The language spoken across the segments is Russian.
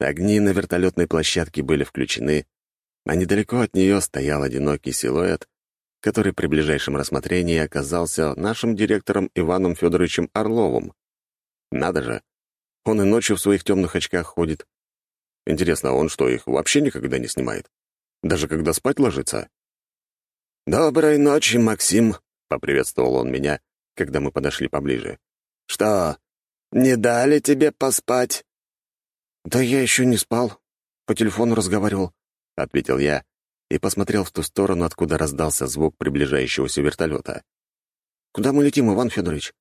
Огни на вертолетной площадке были включены, а недалеко от нее стоял одинокий силуэт, который при ближайшем рассмотрении оказался нашим директором Иваном Федоровичем Орловым. Надо же, он и ночью в своих темных очках ходит. Интересно, он что, их вообще никогда не снимает? Даже когда спать ложится? «Доброй ночи, Максим», — поприветствовал он меня, когда мы подошли поближе. «Что, не дали тебе поспать?» «Да я еще не спал. По телефону разговаривал», — ответил я и посмотрел в ту сторону, откуда раздался звук приближающегося вертолета. «Куда мы летим, Иван Федорович?»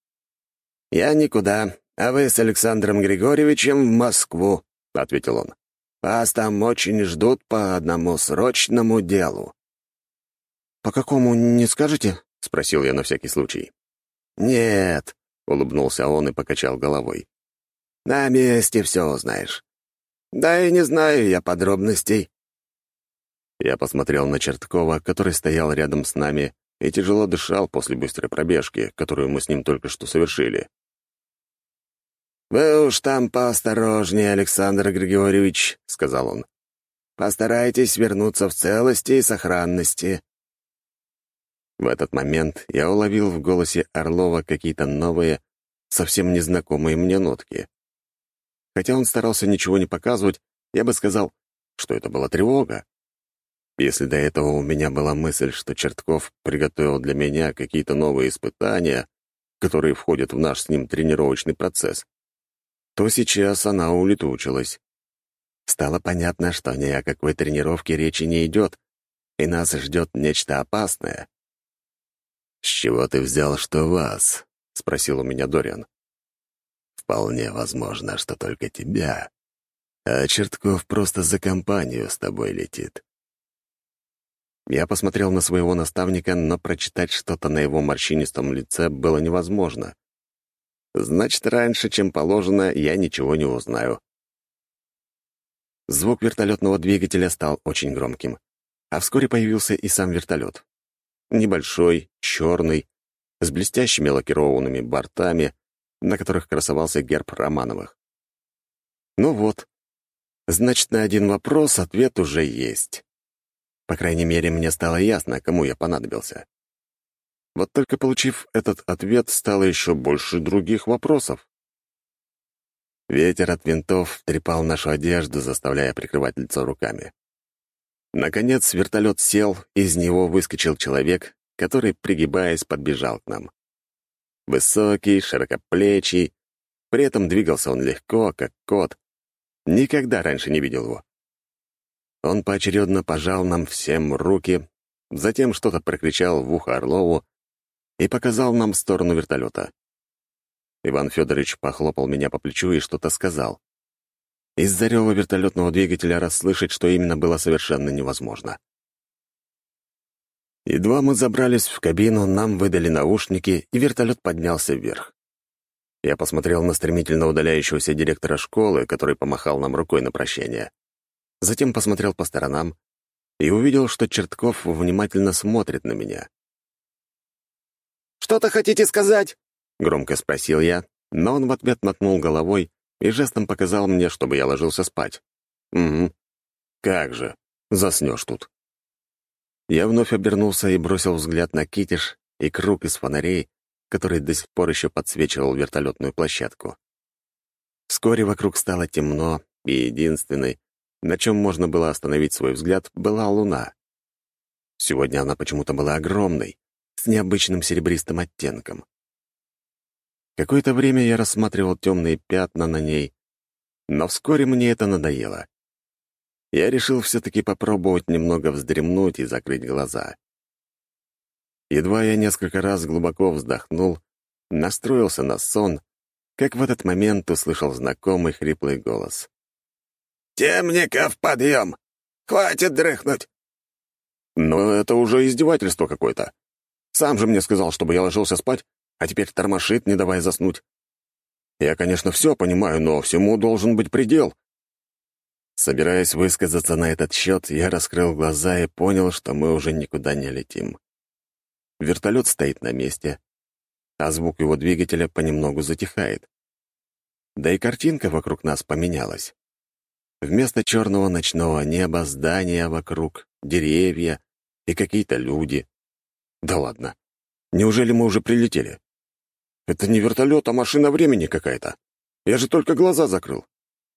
«Я никуда, а вы с Александром Григорьевичем в Москву», — ответил он. «Вас там очень ждут по одному срочному делу». «По какому, не скажете?» — спросил я на всякий случай. «Нет», — улыбнулся он и покачал головой. «На месте все узнаешь. Да и не знаю я подробностей. Я посмотрел на Черткова, который стоял рядом с нами и тяжело дышал после быстрой пробежки, которую мы с ним только что совершили. «Вы уж там поосторожнее, Александр Григорьевич», — сказал он. «Постарайтесь вернуться в целости и сохранности». В этот момент я уловил в голосе Орлова какие-то новые, совсем незнакомые мне нотки. Хотя он старался ничего не показывать, я бы сказал, что это была тревога. Если до этого у меня была мысль, что Чертков приготовил для меня какие-то новые испытания, которые входят в наш с ним тренировочный процесс, то сейчас она улетучилась. Стало понятно, что ни о какой тренировке речи не идет, и нас ждет нечто опасное. «С чего ты взял, что вас?» — спросил у меня Дориан. «Вполне возможно, что только тебя. А Чертков просто за компанию с тобой летит. Я посмотрел на своего наставника, но прочитать что-то на его морщинистом лице было невозможно. Значит, раньше, чем положено, я ничего не узнаю. Звук вертолетного двигателя стал очень громким, а вскоре появился и сам вертолет. Небольшой, черный, с блестящими лакированными бортами, на которых красовался герб Романовых. Ну вот, значит, на один вопрос ответ уже есть. По крайней мере, мне стало ясно, кому я понадобился. Вот только получив этот ответ, стало еще больше других вопросов. Ветер от винтов трепал нашу одежду, заставляя прикрывать лицо руками. Наконец вертолет сел, из него выскочил человек, который, пригибаясь, подбежал к нам. Высокий, широкоплечий, при этом двигался он легко, как кот. Никогда раньше не видел его. Он поочередно пожал нам всем руки, затем что-то прокричал в ухо Орлову и показал нам в сторону вертолета. Иван Федорович похлопал меня по плечу и что-то сказал. Из-за рева вертолетного двигателя расслышать, что именно было совершенно невозможно. Едва мы забрались в кабину, нам выдали наушники, и вертолет поднялся вверх. Я посмотрел на стремительно удаляющегося директора школы, который помахал нам рукой на прощание. Затем посмотрел по сторонам и увидел, что Чертков внимательно смотрит на меня. «Что-то хотите сказать?» — громко спросил я, но он в ответ мотнул головой и жестом показал мне, чтобы я ложился спать. «Угу. Как же, заснешь тут». Я вновь обернулся и бросил взгляд на китиш и круг из фонарей, который до сих пор еще подсвечивал вертолетную площадку. Вскоре вокруг стало темно, и единственной, на чем можно было остановить свой взгляд, была луна. Сегодня она почему-то была огромной, с необычным серебристым оттенком. Какое-то время я рассматривал темные пятна на ней, но вскоре мне это надоело. Я решил все-таки попробовать немного вздремнуть и закрыть глаза. Едва я несколько раз глубоко вздохнул, настроился на сон, как в этот момент услышал знакомый хриплый голос. «Темников, подъем! Хватит дрыхнуть!» Но это уже издевательство какое-то. Сам же мне сказал, чтобы я ложился спать, а теперь тормошит, не давая заснуть. Я, конечно, все понимаю, но всему должен быть предел. Собираясь высказаться на этот счет, я раскрыл глаза и понял, что мы уже никуда не летим. Вертолет стоит на месте, а звук его двигателя понемногу затихает. Да и картинка вокруг нас поменялась. Вместо черного ночного неба здания вокруг, деревья и какие-то люди. Да ладно. Неужели мы уже прилетели? Это не вертолет, а машина времени какая-то. Я же только глаза закрыл.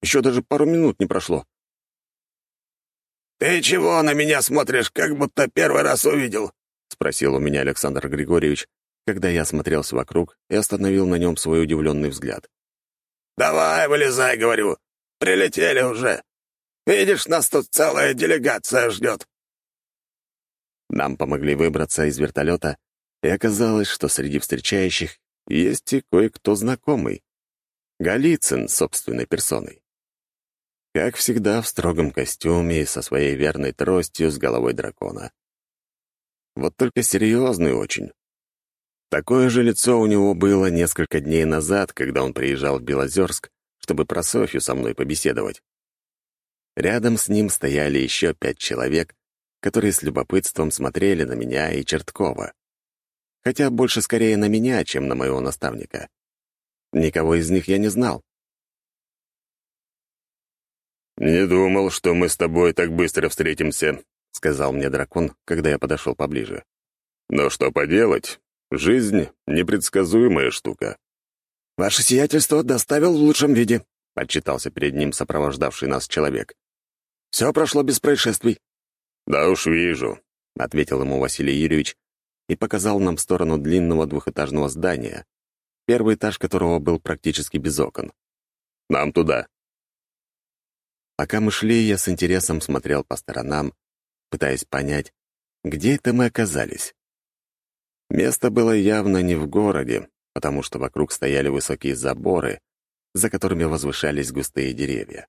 Еще даже пару минут не прошло. «Ты чего на меня смотришь, как будто первый раз увидел?» — спросил у меня Александр Григорьевич, когда я осмотрелся вокруг и остановил на нем свой удивленный взгляд. «Давай, вылезай, — говорю. Прилетели уже. Видишь, нас тут целая делегация ждет». Нам помогли выбраться из вертолета, и оказалось, что среди встречающих есть и кое-кто знакомый. Голицын собственной персоной. Как всегда, в строгом костюме и со своей верной тростью с головой дракона. Вот только серьезный очень. Такое же лицо у него было несколько дней назад, когда он приезжал в Белозерск, чтобы про Софью со мной побеседовать. Рядом с ним стояли еще пять человек, которые с любопытством смотрели на меня и Черткова. Хотя больше скорее на меня, чем на моего наставника. Никого из них я не знал. «Не думал, что мы с тобой так быстро встретимся», — сказал мне дракон, когда я подошел поближе. «Но что поделать? Жизнь — непредсказуемая штука». «Ваше сиятельство доставил в лучшем виде», — отчитался перед ним сопровождавший нас человек. «Все прошло без происшествий». «Да уж вижу», — ответил ему Василий Юрьевич и показал нам в сторону длинного двухэтажного здания, первый этаж которого был практически без окон. «Нам туда». Пока мы шли, я с интересом смотрел по сторонам, пытаясь понять, где это мы оказались. Место было явно не в городе, потому что вокруг стояли высокие заборы, за которыми возвышались густые деревья.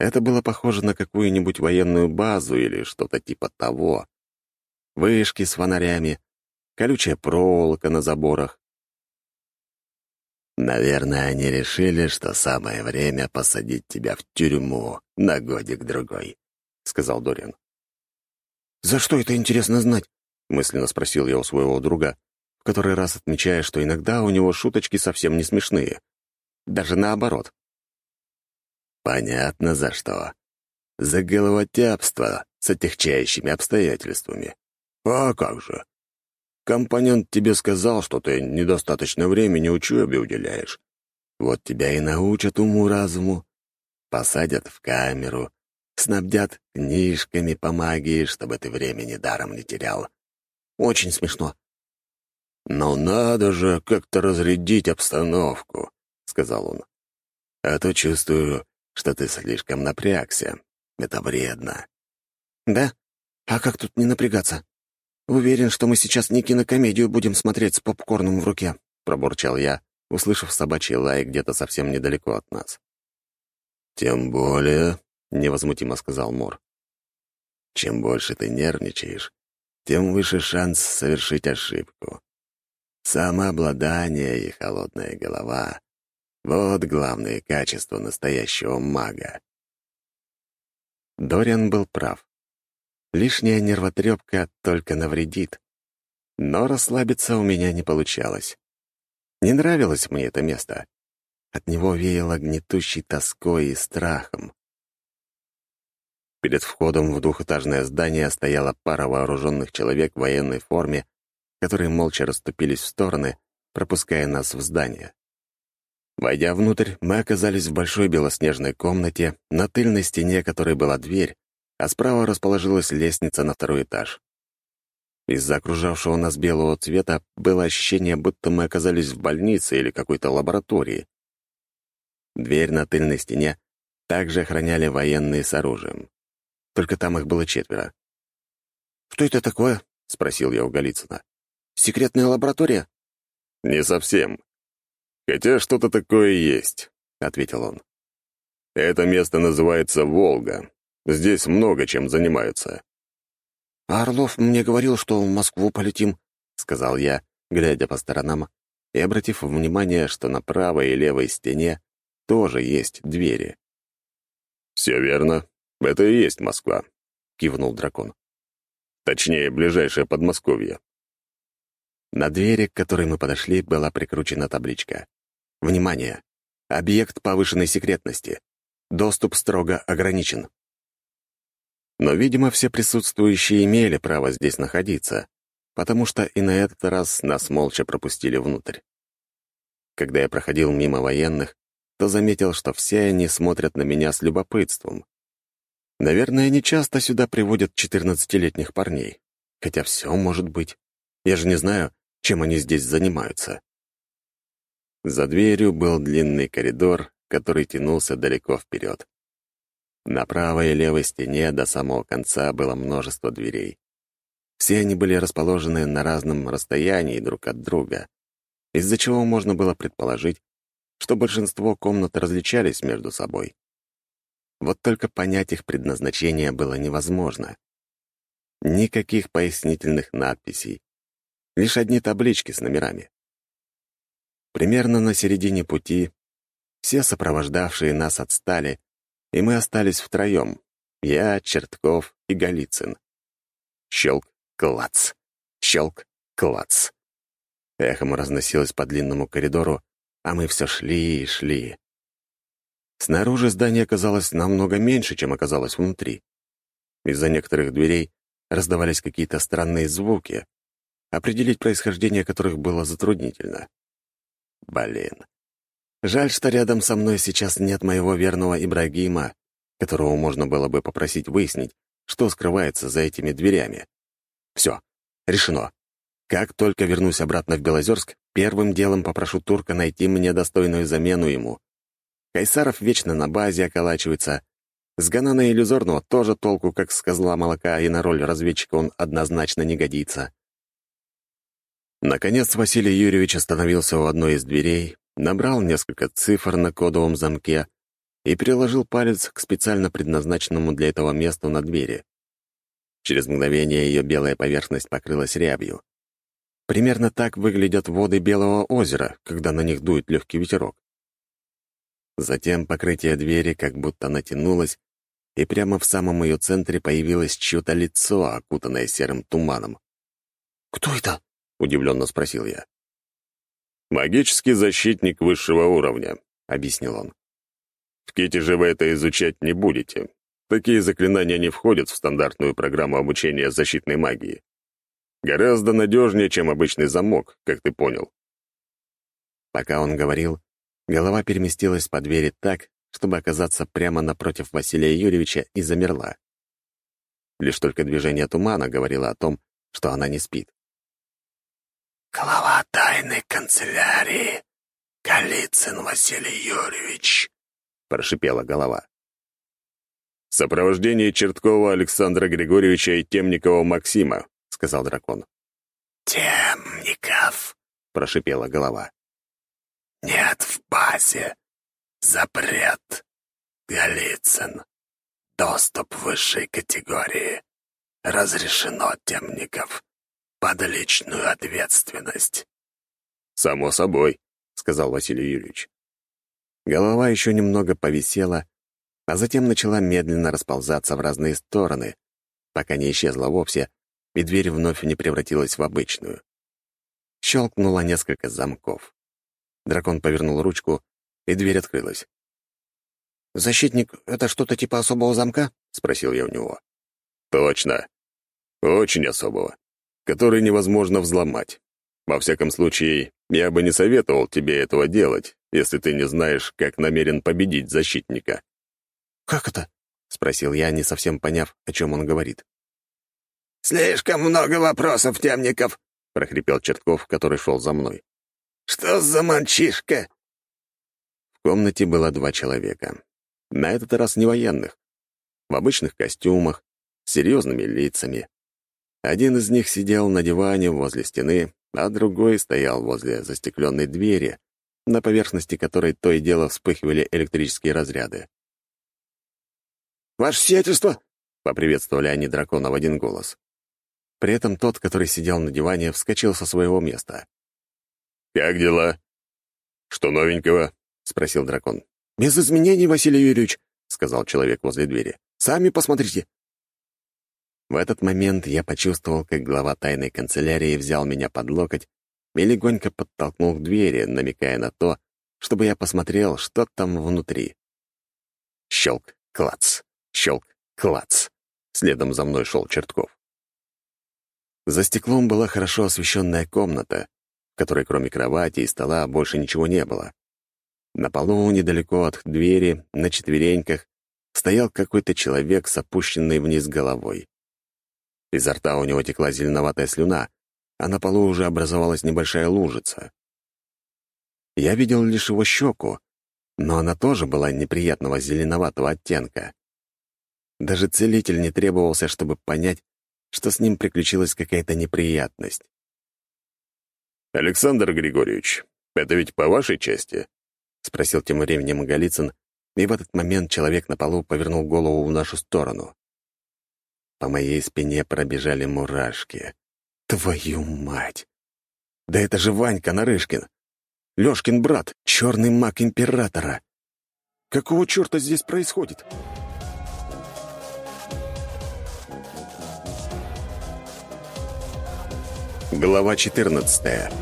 Это было похоже на какую-нибудь военную базу или что-то типа того. Вышки с фонарями, колючая проволока на заборах. «Наверное, они решили, что самое время посадить тебя в тюрьму на годик-другой», — сказал Дориан. «За что это интересно знать?» — мысленно спросил я у своего друга, в который раз отмечая, что иногда у него шуточки совсем не смешные. Даже наоборот. «Понятно, за что. За головотяпство с отягчающими обстоятельствами. А как же? Компонент тебе сказал, что ты недостаточно времени учебе уделяешь. Вот тебя и научат уму-разуму. Посадят в камеру, снабдят книжками по магии, чтобы ты времени даром не терял. Очень смешно. «Но надо же как-то разрядить обстановку», — сказал он. «А то чувствую, что ты слишком напрягся. Это вредно». «Да? А как тут не напрягаться?» «Уверен, что мы сейчас не кинокомедию будем смотреть с попкорном в руке», — пробурчал я, услышав собачий лай где-то совсем недалеко от нас. «Тем более», — невозмутимо сказал Мор, — «чем больше ты нервничаешь, тем выше шанс совершить ошибку. Самообладание и холодная голова — вот главные качества настоящего мага». Дориан был прав. Лишняя нервотрепка только навредит. Но расслабиться у меня не получалось. Не нравилось мне это место. От него веяло гнетущей тоской и страхом. Перед входом в двухэтажное здание стояла пара вооруженных человек в военной форме, которые молча расступились в стороны, пропуская нас в здание. Войдя внутрь, мы оказались в большой белоснежной комнате, на тыльной стене которой была дверь, а справа расположилась лестница на второй этаж. Из-за окружавшего нас белого цвета было ощущение, будто мы оказались в больнице или какой-то лаборатории. Дверь на тыльной стене также охраняли военные с оружием. Только там их было четверо. «Что это такое?» — спросил я у Голицына. «Секретная лаборатория?» «Не совсем. Хотя что-то такое есть», — ответил он. «Это место называется Волга. Здесь много чем занимаются». «Орлов мне говорил, что в Москву полетим», — сказал я, глядя по сторонам и обратив внимание, что на правой и левой стене тоже есть двери. «Все верно. Это и есть Москва», — кивнул дракон. «Точнее, ближайшее Подмосковье». На двери, к которой мы подошли, была прикручена табличка. «Внимание! Объект повышенной секретности. Доступ строго ограничен. Но, видимо, все присутствующие имели право здесь находиться, потому что и на этот раз нас молча пропустили внутрь. Когда я проходил мимо военных, то заметил, что все они смотрят на меня с любопытством. Наверное, не часто сюда приводят 14-летних парней. Хотя все может быть. Я же не знаю, чем они здесь занимаются. За дверью был длинный коридор, который тянулся далеко вперед. На правой и левой стене до самого конца было множество дверей. Все они были расположены на разном расстоянии друг от друга, из-за чего можно было предположить, что большинство комнат различались между собой. Вот только понять их предназначение было невозможно. Никаких пояснительных надписей, лишь одни таблички с номерами. Примерно на середине пути все сопровождавшие нас отстали, и мы остались втроем — я, Чертков и Голицын. Щелк, клац, щелк, клац. Эхом разносилось по длинному коридору, а мы все шли и шли. Снаружи здание казалось намного меньше, чем оказалось внутри. Из-за некоторых дверей раздавались какие-то странные звуки, определить происхождение которых было затруднительно. Блин. Жаль, что рядом со мной сейчас нет моего верного Ибрагима, которого можно было бы попросить выяснить, что скрывается за этими дверями. Все, решено. Как только вернусь обратно в Белозерск, первым делом попрошу турка найти мне достойную замену ему. Кайсаров вечно на базе околачивается. С Ганана Иллюзорного тоже толку, как с козла молока, и на роль разведчика он однозначно не годится. Наконец Василий Юрьевич остановился у одной из дверей, набрал несколько цифр на кодовом замке и приложил палец к специально предназначенному для этого месту на двери. Через мгновение ее белая поверхность покрылась рябью. Примерно так выглядят воды Белого озера, когда на них дует легкий ветерок. Затем покрытие двери как будто натянулось, и прямо в самом ее центре появилось чье-то лицо, окутанное серым туманом. «Кто это?» — удивленно спросил я. «Магический защитник высшего уровня», — объяснил он. «В Ките же вы это изучать не будете. Такие заклинания не входят в стандартную программу обучения защитной магии. Гораздо надежнее, чем обычный замок, как ты понял. Пока он говорил, голова переместилась по двери так, чтобы оказаться прямо напротив Василия Юрьевича и замерла. Лишь только движение тумана говорило о том, что она не спит. «Глава тайной канцелярии, Голицын Василий Юрьевич», — прошипела голова. «Сопровождение Черткова Александра Григорьевича и Темникова Максима», сказал дракон. «Темников», — прошипела голова. «Нет в базе. Запрет. Голицын. Доступ высшей категории. Разрешено, Темников. Под личную ответственность». «Само собой», — сказал Василий Юрьевич. Голова еще немного повисела, а затем начала медленно расползаться в разные стороны, пока не исчезла вовсе, и дверь вновь не превратилась в обычную. Щелкнуло несколько замков. Дракон повернул ручку, и дверь открылась. «Защитник — это что-то типа особого замка?» — спросил я у него. «Точно. Очень особого, который невозможно взломать. Во всяком случае, я бы не советовал тебе этого делать, если ты не знаешь, как намерен победить защитника». «Как это?» — спросил я, не совсем поняв, о чем он говорит. «Слишком много вопросов, Темников», — прохрипел Чертков, который шел за мной. «Что за мальчишка?» В комнате было два человека. На этот раз не военных. В обычных костюмах, с серьезными лицами. Один из них сидел на диване возле стены, а другой стоял возле застекленной двери, на поверхности которой то и дело вспыхивали электрические разряды. «Ваше сиятельство!» — поприветствовали они дракона в один голос. При этом тот, который сидел на диване, вскочил со своего места. «Как дела? Что новенького?» — спросил дракон. «Без изменений, Василий Юрьевич», — сказал человек возле двери. «Сами посмотрите». В этот момент я почувствовал, как глава тайной канцелярии взял меня под локоть и легонько подтолкнул к двери, намекая на то, чтобы я посмотрел, что там внутри. Щелк, клац, щелк, клац. Следом за мной шел Чертков. За стеклом была хорошо освещенная комната, в которой кроме кровати и стола больше ничего не было. На полу, недалеко от двери, на четвереньках, стоял какой-то человек с опущенной вниз головой. Изо рта у него текла зеленоватая слюна, а на полу уже образовалась небольшая лужица. Я видел лишь его щеку, но она тоже была неприятного зеленоватого оттенка. Даже целитель не требовался, чтобы понять, что с ним приключилась какая-то неприятность. «Александр Григорьевич, это ведь по вашей части?» — спросил тем временем Голицын, и в этот момент человек на полу повернул голову в нашу сторону. По моей спине пробежали мурашки. Твою мать! Да это же Ванька Нарышкин! Лёшкин брат, черный маг императора! Какого черта здесь происходит?» Глава 14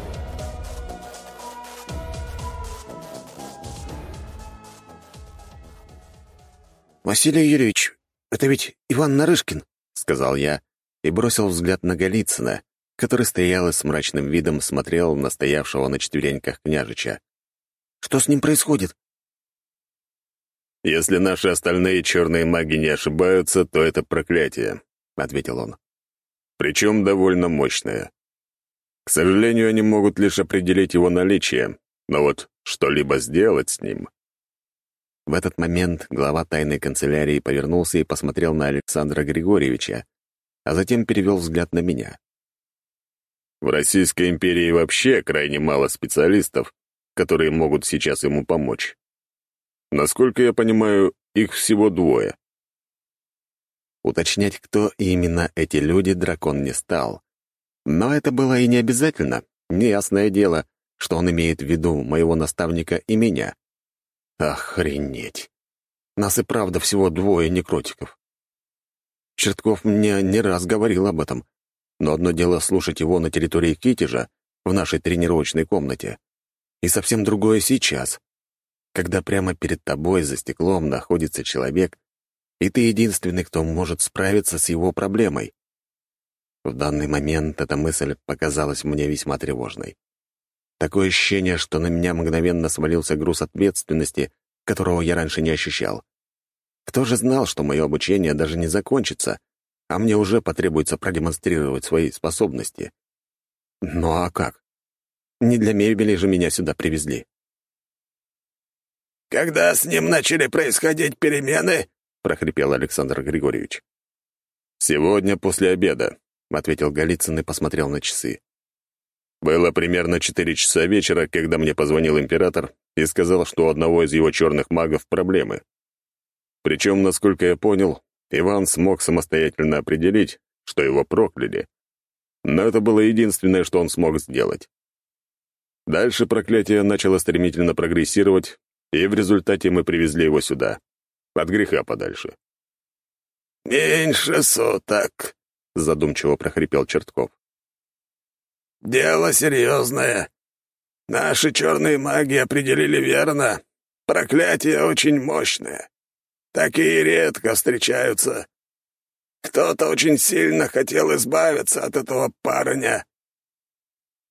«Василий Юрьевич, это ведь Иван Нарышкин», — сказал я и бросил взгляд на Голицына, который стоял и с мрачным видом смотрел на стоявшего на четвереньках княжича. «Что с ним происходит?» «Если наши остальные черные маги не ошибаются, то это проклятие», — ответил он. «Причем довольно мощное. К сожалению, они могут лишь определить его наличие, но вот что-либо сделать с ним. В этот момент глава тайной канцелярии повернулся и посмотрел на Александра Григорьевича, а затем перевел взгляд на меня. В Российской империи вообще крайне мало специалистов, которые могут сейчас ему помочь. Насколько я понимаю, их всего двое. Уточнять, кто именно эти люди, дракон не стал, но это было и не обязательно. Неясное дело, что он имеет в виду моего наставника и меня. Охренеть. Нас и правда всего двое некротиков. Чертков мне не раз говорил об этом, но одно дело слушать его на территории Китежа, в нашей тренировочной комнате, и совсем другое сейчас, когда прямо перед тобой за стеклом находится человек, и ты единственный, кто может справиться с его проблемой. В данный момент эта мысль показалась мне весьма тревожной. Такое ощущение, что на меня мгновенно свалился груз ответственности, которого я раньше не ощущал. Кто же знал, что мое обучение даже не закончится, а мне уже потребуется продемонстрировать свои способности? Ну а как? Не для мебели же меня сюда привезли. «Когда с ним начали происходить перемены?» — прохрипел Александр Григорьевич. «Сегодня после обеда», — ответил Голицын и посмотрел на часы. Было примерно четыре часа вечера, когда мне позвонил император и сказал, что у одного из его черных магов проблемы. Причем, насколько я понял, Иван смог самостоятельно определить, что его прокляли. Но это было единственное, что он смог сделать. Дальше проклятие начало стремительно прогрессировать, и в результате мы привезли его сюда, от греха подальше. «Меньше суток», — задумчиво прохрипел Чертков. «Дело серьезное. Наши черные маги определили верно. Проклятие очень мощное. Такие редко встречаются. Кто-то очень сильно хотел избавиться от этого парня».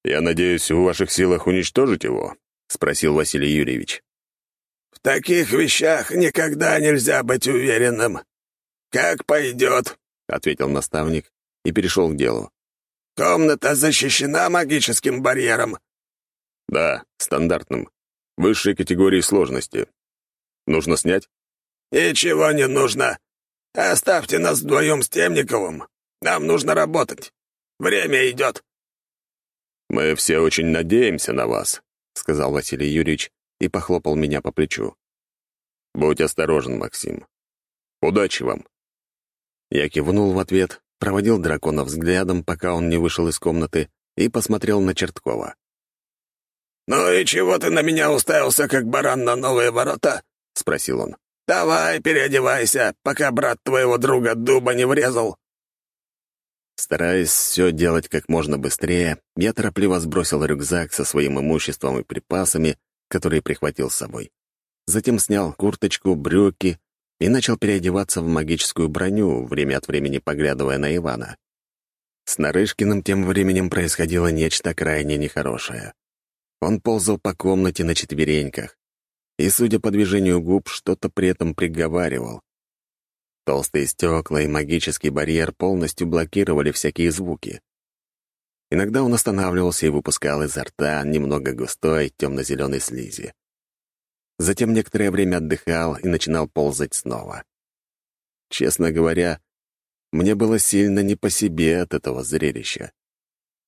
«Я надеюсь, в ваших силах уничтожить его?» — спросил Василий Юрьевич. «В таких вещах никогда нельзя быть уверенным. Как пойдет», — ответил наставник и перешел к делу. «Комната защищена магическим барьером?» «Да, стандартным. Высшей категории сложности. Нужно снять?» «Ничего не нужно. Оставьте нас вдвоем с Темниковым. Нам нужно работать. Время идет». «Мы все очень надеемся на вас», — сказал Василий Юрьевич и похлопал меня по плечу. «Будь осторожен, Максим. Удачи вам». Я кивнул в ответ, проводил дракона взглядом, пока он не вышел из комнаты, и посмотрел на Черткова. «Ну и чего ты на меня уставился, как баран на новые ворота?» — спросил он. «Давай, переодевайся, пока брат твоего друга дуба не врезал». Стараясь все делать как можно быстрее, я торопливо сбросил рюкзак со своим имуществом и припасами, которые прихватил с собой. Затем снял курточку, брюки и начал переодеваться в магическую броню, время от времени поглядывая на Ивана. С Нарышкиным тем временем происходило нечто крайне нехорошее. Он ползал по комнате на четвереньках и, судя по движению губ, что-то при этом приговаривал. Толстые стекла и магический барьер полностью блокировали всякие звуки. Иногда он останавливался и выпускал изо рта немного густой темно-зеленой слизи. Затем некоторое время отдыхал и начинал ползать снова. Честно говоря, мне было сильно не по себе от этого зрелища.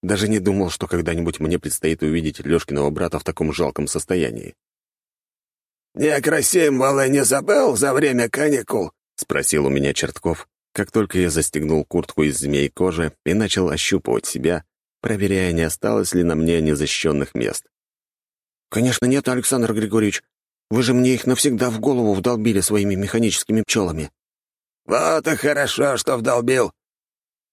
Даже не думал, что когда-нибудь мне предстоит увидеть Лёшкиного брата в таком жалком состоянии. «Некрасимого не забыл за время каникул?» — спросил у меня Чертков, как только я застегнул куртку из змей кожи и начал ощупывать себя, проверяя, не осталось ли на мне незащищенных мест. «Конечно нет, Александр Григорьевич. Вы же мне их навсегда в голову вдолбили своими механическими пчелами». «Вот и хорошо, что вдолбил».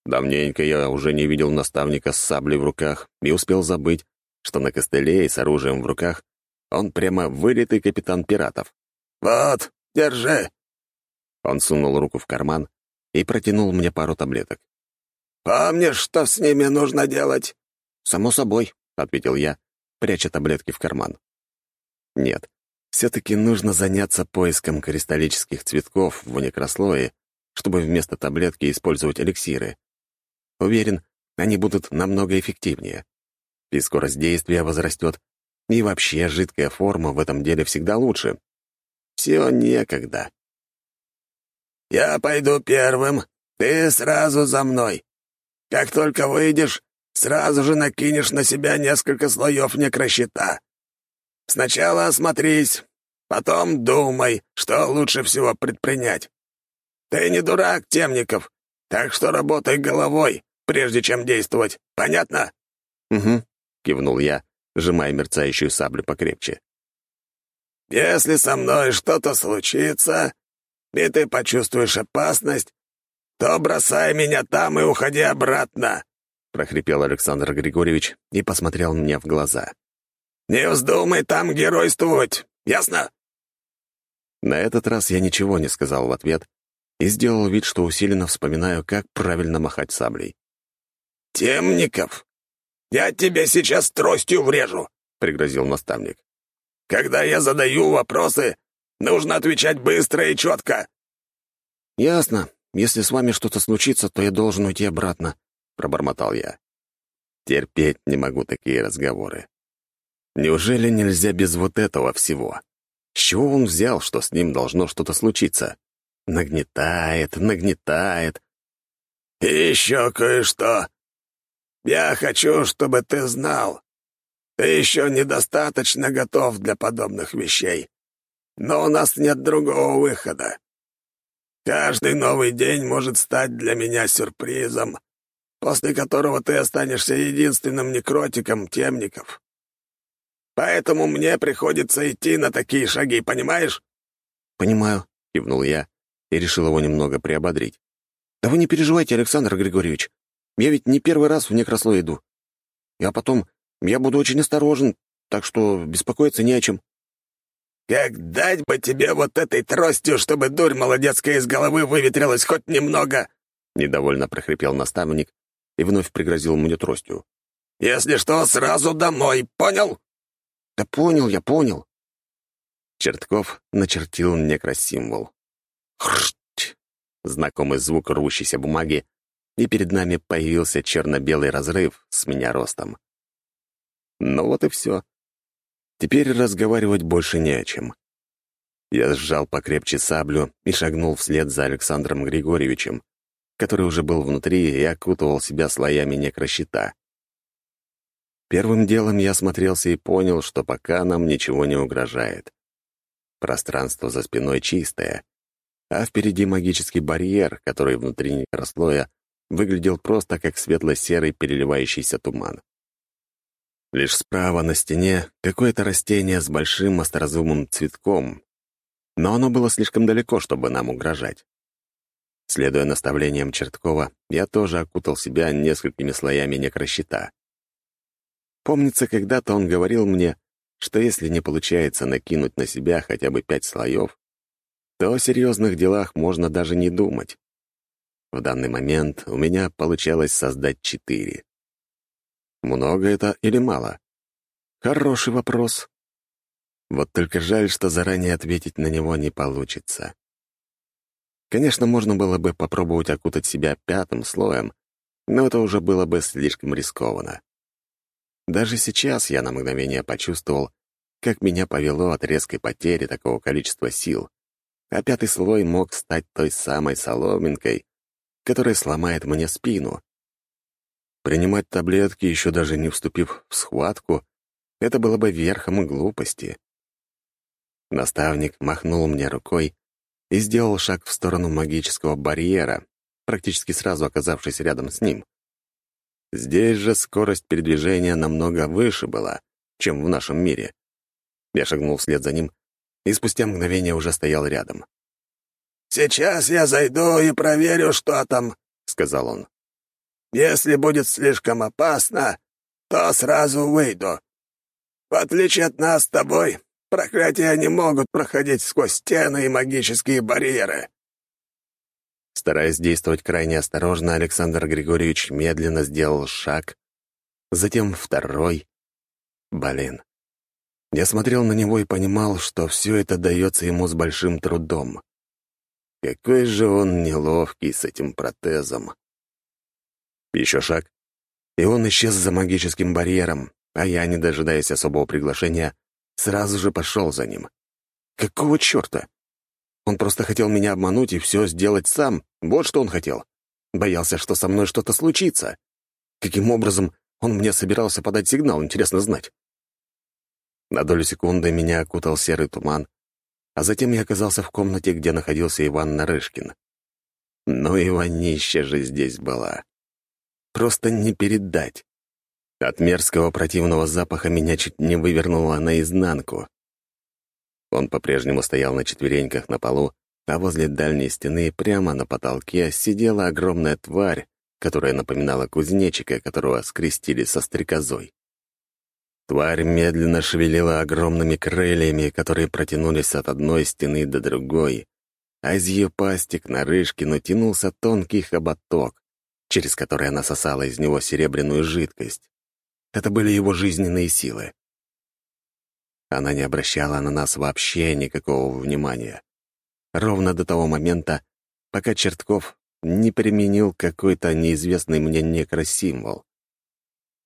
Давненько я уже не видел наставника с саблей в руках и успел забыть, что на костыле и с оружием в руках он прямо вылитый капитан пиратов. «Вот, держи». Он сунул руку в карман и протянул мне пару таблеток. «Помнишь, что с ними нужно делать?» «Само собой», — ответил я, пряча таблетки в карман. «Нет, все-таки нужно заняться поиском кристаллических цветков в некрослое, чтобы вместо таблетки использовать эликсиры. Уверен, они будут намного эффективнее. И скорость действия возрастет, и вообще жидкая форма в этом деле всегда лучше. Все некогда. «Я пойду первым, ты сразу за мной. Как только выйдешь, сразу же накинешь на себя несколько слоев некрощита. Сначала осмотрись, потом думай, что лучше всего предпринять. Ты не дурак, Темников, так что работай головой, прежде чем действовать. Понятно?» «Угу», — кивнул я, сжимая мерцающую саблю покрепче. «Если со мной что-то случится, и ты почувствуешь опасность, то бросай меня там и уходи обратно», — прохрипел Александр Григорьевич и посмотрел мне в глаза. Не вздумай там геройствовать, ясно?» На этот раз я ничего не сказал в ответ и сделал вид, что усиленно вспоминаю, как правильно махать саблей. «Темников, я тебе сейчас тростью врежу», — пригрозил наставник. «Когда я задаю вопросы, нужно отвечать быстро и четко». «Ясно. Если с вами что-то случится, то я должен уйти обратно», — пробормотал я. Терпеть не могу такие разговоры. Неужели нельзя без вот этого всего? С чего он взял, что с ним должно что-то случиться? Нагнетает, нагнетает. «И еще кое-что. Я хочу, чтобы ты знал. Ты еще недостаточно готов для подобных вещей. Но у нас нет другого выхода. Каждый новый день может стать для меня сюрпризом, после которого ты останешься единственным некротиком темников. Поэтому мне приходится идти на такие шаги, понимаешь?» «Понимаю», — кивнул я и решил его немного приободрить. «Да вы не переживайте, Александр Григорьевич. Я ведь не первый раз в некросло иду. А потом, я буду очень осторожен, так что беспокоиться не о чем». «Как дать бы тебе вот этой тростью, чтобы дурь молодецкая из головы выветрилась хоть немного!» Недовольно прохрипел наставник и вновь пригрозил мне тростью. «Если что, сразу домой, понял?» «Да понял я, понял». Чертков начертил некросимвол. Хршть! Знакомый звук рвущейся бумаги, и перед нами появился черно-белый разрыв с меня ростом. Ну вот и все. Теперь разговаривать больше не о чем. Я сжал покрепче саблю и шагнул вслед за Александром Григорьевичем, который уже был внутри и окутывал себя слоями некрощита. Первым делом я осмотрелся и понял, что пока нам ничего не угрожает. Пространство за спиной чистое, а впереди магический барьер, который внутри некрослоя выглядел просто как светло-серый переливающийся туман. Лишь справа на стене какое-то растение с большим острозумым цветком, но оно было слишком далеко, чтобы нам угрожать. Следуя наставлениям Черткова, я тоже окутал себя несколькими слоями некрощита. Помнится, когда-то он говорил мне, что если не получается накинуть на себя хотя бы пять слоев, то о серьезных делах можно даже не думать. В данный момент у меня получалось создать четыре. Много это или мало? Хороший вопрос. Вот только жаль, что заранее ответить на него не получится. Конечно, можно было бы попробовать окутать себя пятым слоем, но это уже было бы слишком рискованно. Даже сейчас я на мгновение почувствовал, как меня повело от резкой потери такого количества сил, а пятый слой мог стать той самой соломинкой, которая сломает мне спину. Принимать таблетки, еще даже не вступив в схватку, это было бы верхом глупости. Наставник махнул мне рукой и сделал шаг в сторону магического барьера, практически сразу оказавшись рядом с ним. Здесь же скорость передвижения намного выше была, чем в нашем мире. Я шагнул вслед за ним и спустя мгновение уже стоял рядом. «Сейчас я зайду и проверю, что там», — сказал он. «Если будет слишком опасно, то сразу выйду. В отличие от нас с тобой, Проклятия не могут проходить сквозь стены и магические барьеры. Стараясь действовать крайне осторожно, Александр Григорьевич медленно сделал шаг, затем второй. Блин. Я смотрел на него и понимал, что все это дается ему с большим трудом. Какой же он неловкий с этим протезом. Еще шаг, и он исчез за магическим барьером, а я, не дожидаясь особого приглашения, Сразу же пошел за ним. Какого черта? Он просто хотел меня обмануть и все сделать сам. Вот что он хотел. Боялся, что со мной что-то случится. Каким образом он мне собирался подать сигнал, интересно знать. На долю секунды меня окутал серый туман, а затем я оказался в комнате, где находился Иван Нарышкин. Ну и вонища же здесь была. Просто не передать. От мерзкого противного запаха меня чуть не вывернуло наизнанку. Он по-прежнему стоял на четвереньках на полу, а возле дальней стены прямо на потолке сидела огромная тварь, которая напоминала кузнечика, которого скрестили со стрекозой. Тварь медленно шевелила огромными крыльями, которые протянулись от одной стены до другой, а из ее пасти к Нарышкину тянулся тонкий хоботок, через который она сосала из него серебряную жидкость. Это были его жизненные силы. Она не обращала на нас вообще никакого внимания. Ровно до того момента, пока Чертков не применил какой-то неизвестный мне некросимвол.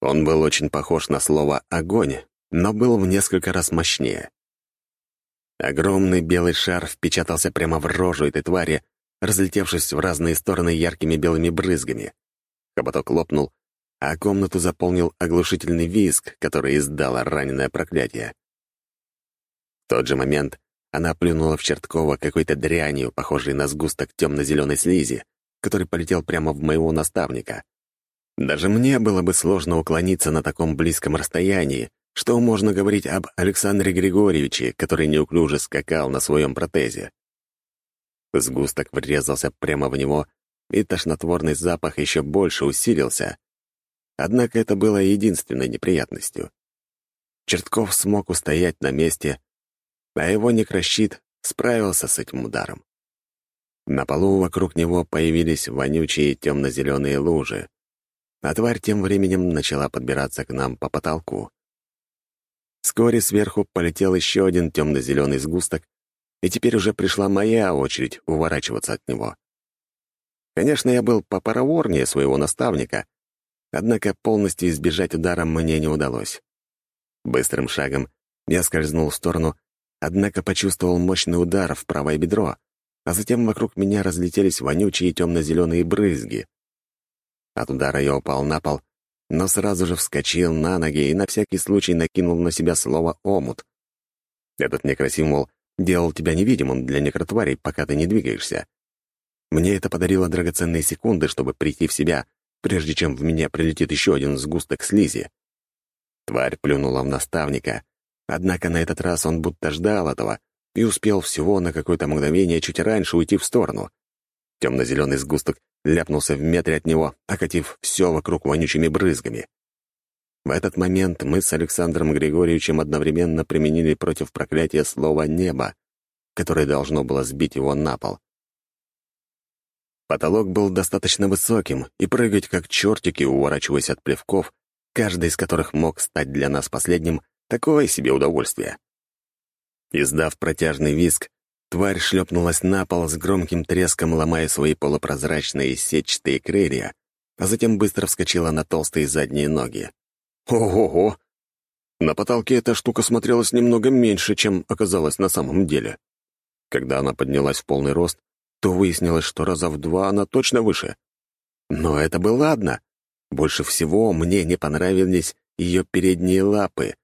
Он был очень похож на слово «огонь», но был в несколько раз мощнее. Огромный белый шар впечатался прямо в рожу этой твари, разлетевшись в разные стороны яркими белыми брызгами. Хоботок лопнул, а комнату заполнил оглушительный визг, который издало раненое проклятие. Тот же момент она плюнула в Черткова какой-то дрянью, похожей на сгусток темно-зеленой слизи, который полетел прямо в моего наставника. Даже мне было бы сложно уклониться на таком близком расстоянии, что можно говорить об Александре Григорьевиче, который неуклюже скакал на своем протезе. Сгусток врезался прямо в него, и тошнотворный запах еще больше усилился, Однако это было единственной неприятностью. Чертков смог устоять на месте, а его некрощит справился с этим ударом. На полу вокруг него появились вонючие темно-зеленые лужи, а тварь тем временем начала подбираться к нам по потолку. Вскоре сверху полетел еще один темно-зеленый сгусток, и теперь уже пришла моя очередь уворачиваться от него. Конечно, я был попороворнее своего наставника, Однако полностью избежать удара мне не удалось. Быстрым шагом я скользнул в сторону, однако почувствовал мощный удар в правое бедро, а затем вокруг меня разлетелись вонючие темно-зеленые брызги. От удара я упал на пол, но сразу же вскочил на ноги и на всякий случай накинул на себя слово «омут». Этот некросимвол делал тебя невидимым для некротварей, пока ты не двигаешься. Мне это подарило драгоценные секунды, чтобы прийти в себя прежде чем в меня прилетит еще один сгусток слизи. Тварь плюнула в наставника, однако на этот раз он будто ждал этого и успел всего на какое-то мгновение чуть раньше уйти в сторону. Темно-зеленый сгусток ляпнулся в метре от него, окатив все вокруг вонючими брызгами. В этот момент мы с Александром Григорьевичем одновременно применили против проклятия слово «небо». которое должно было сбить его на пол. Потолок был достаточно высоким, и прыгать как чертики, уворачиваясь от плевков, каждый из которых мог стать для нас последним, такое себе удовольствие. Издав протяжный визг, тварь шлепнулась на пол с громким треском, ломая свои полупрозрачные сетчатые крылья, а затем быстро вскочила на толстые задние ноги. Ого-го! На потолке эта штука смотрелась немного меньше, чем оказалось на самом деле. Когда она поднялась в полный рост, то выяснилось, что раза в два она точно выше. Но это было ладно. Больше всего мне не понравились ее передние лапы,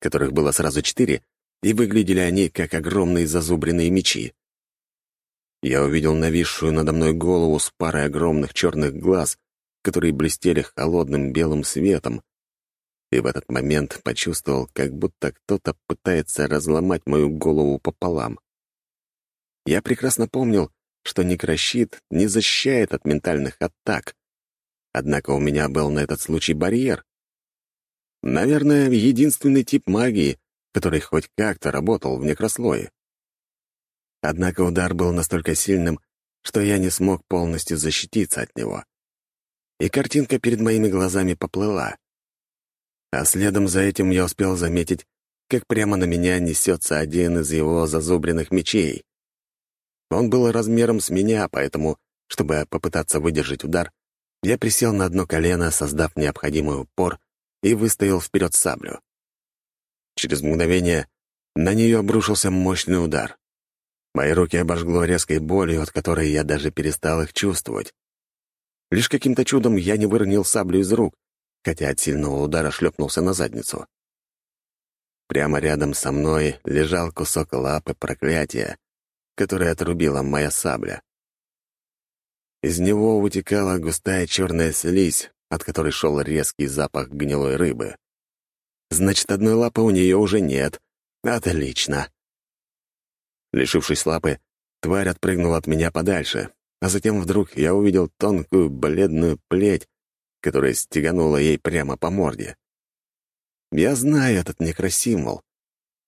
которых было сразу четыре, и выглядели они как огромные зазубренные мечи. Я увидел нависшую надо мной голову с парой огромных черных глаз, которые блестели холодным белым светом, и в этот момент почувствовал, как будто кто-то пытается разломать мою голову пополам. Я прекрасно помнил, что некрощит не защищает от ментальных атак, однако у меня был на этот случай барьер. Наверное, единственный тип магии, который хоть как-то работал в некрослое. Однако удар был настолько сильным, что я не смог полностью защититься от него. И картинка перед моими глазами поплыла. А следом за этим я успел заметить, как прямо на меня несется один из его зазубренных мечей. Он был размером с меня, поэтому, чтобы попытаться выдержать удар, я присел на одно колено, создав необходимый упор, и выставил вперед саблю. Через мгновение на нее обрушился мощный удар. Мои руки обожгло резкой болью, от которой я даже перестал их чувствовать. Лишь каким-то чудом я не выронил саблю из рук, хотя от сильного удара шлепнулся на задницу. Прямо рядом со мной лежал кусок лапы проклятия, который отрубила моя сабля. Из него вытекала густая черная слизь, от которой шел резкий запах гнилой рыбы. Значит, одной лапы у нее уже нет. Отлично. Лишившись лапы, тварь отпрыгнула от меня подальше, а затем вдруг я увидел тонкую бледную плеть, которая стеганула ей прямо по морде. Я знаю этот некросимвол.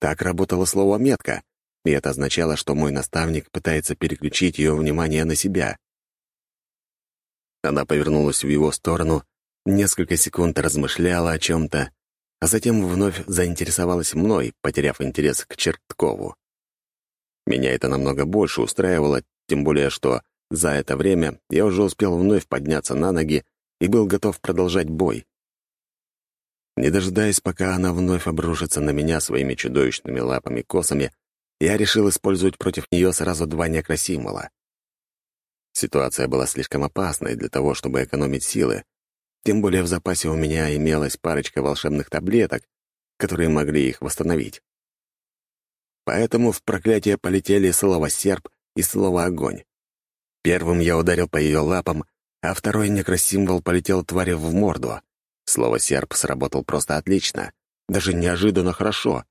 Так работало слово «метка», и это означало, что мой наставник пытается переключить ее внимание на себя. Она повернулась в его сторону, несколько секунд размышляла о чем-то, а затем вновь заинтересовалась мной, потеряв интерес к Черткову. Меня это намного больше устраивало, тем более что за это время я уже успел вновь подняться на ноги и был готов продолжать бой. Не дожидаясь, пока она вновь обрушится на меня своими чудовищными лапами-косами, я решил использовать против нее сразу два некросимвола. Ситуация была слишком опасной для того, чтобы экономить силы, тем более в запасе у меня имелась парочка волшебных таблеток, которые могли их восстановить. Поэтому в проклятие полетели слово «серп» и слово «огонь». Первым я ударил по ее лапам, а второй некросимвол полетел твари в морду. Слово «серп» сработал просто отлично, даже неожиданно хорошо.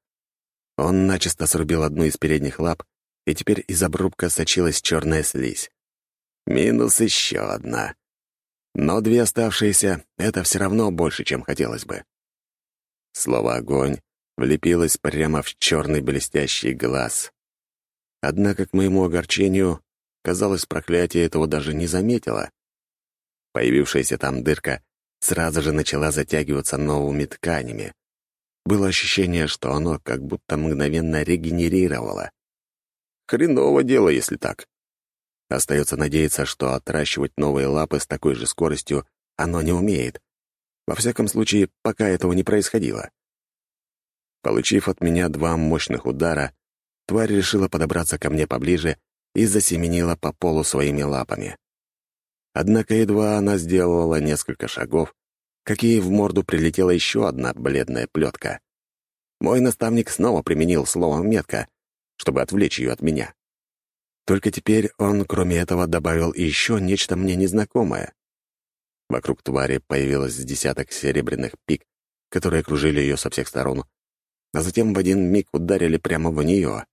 Он начисто срубил одну из передних лап, и теперь из обрубка сочилась черная слизь. Минус еще одна. Но две оставшиеся — это все равно больше, чем хотелось бы. Слово «огонь» влепилось прямо в черный блестящий глаз. Однако, к моему огорчению, казалось, проклятие этого даже не заметило. Появившаяся там дырка сразу же начала затягиваться новыми тканями. Было ощущение, что оно как будто мгновенно регенерировало. Хреново дело, если так. Остается надеяться, что отращивать новые лапы с такой же скоростью оно не умеет. Во всяком случае, пока этого не происходило. Получив от меня два мощных удара, тварь решила подобраться ко мне поближе и засеменила по полу своими лапами. Однако едва она сделала несколько шагов, как ей в морду прилетела еще одна бледная плетка. Мой наставник снова применил слово «метка», чтобы отвлечь ее от меня. Только теперь он, кроме этого, добавил еще нечто мне незнакомое. Вокруг твари появилось десяток серебряных пик, которые окружили ее со всех сторон, а затем в один миг ударили прямо в нее.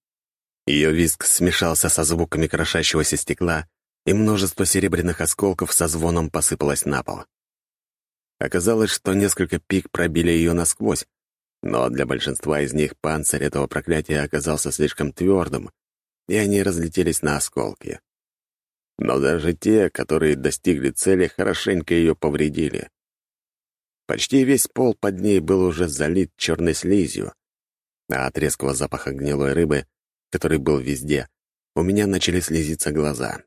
Ее визг смешался со звуками крошащегося стекла, и множество серебряных осколков со звоном посыпалось на пол. Оказалось, что несколько пик пробили ее насквозь, но для большинства из них панцирь этого проклятия оказался слишком твердым, и они разлетелись на осколки. Но даже те, которые достигли цели, хорошенько ее повредили. Почти весь пол под ней был уже залит черной слизью, а от резкого запаха гнилой рыбы, который был везде, у меня начали слезиться глаза.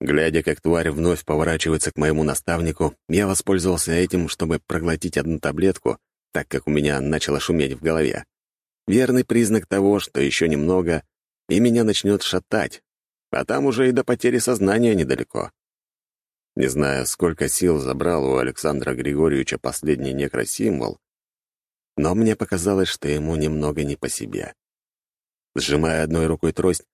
Глядя, как тварь вновь поворачивается к моему наставнику, я воспользовался этим, чтобы проглотить одну таблетку, так как у меня начало шуметь в голове. Верный признак того, что еще немного, и меня начнет шатать, а там уже и до потери сознания недалеко. Не знаю, сколько сил забрал у Александра Григорьевича последний некросимвол, но мне показалось, что ему немного не по себе. Сжимая одной рукой трость,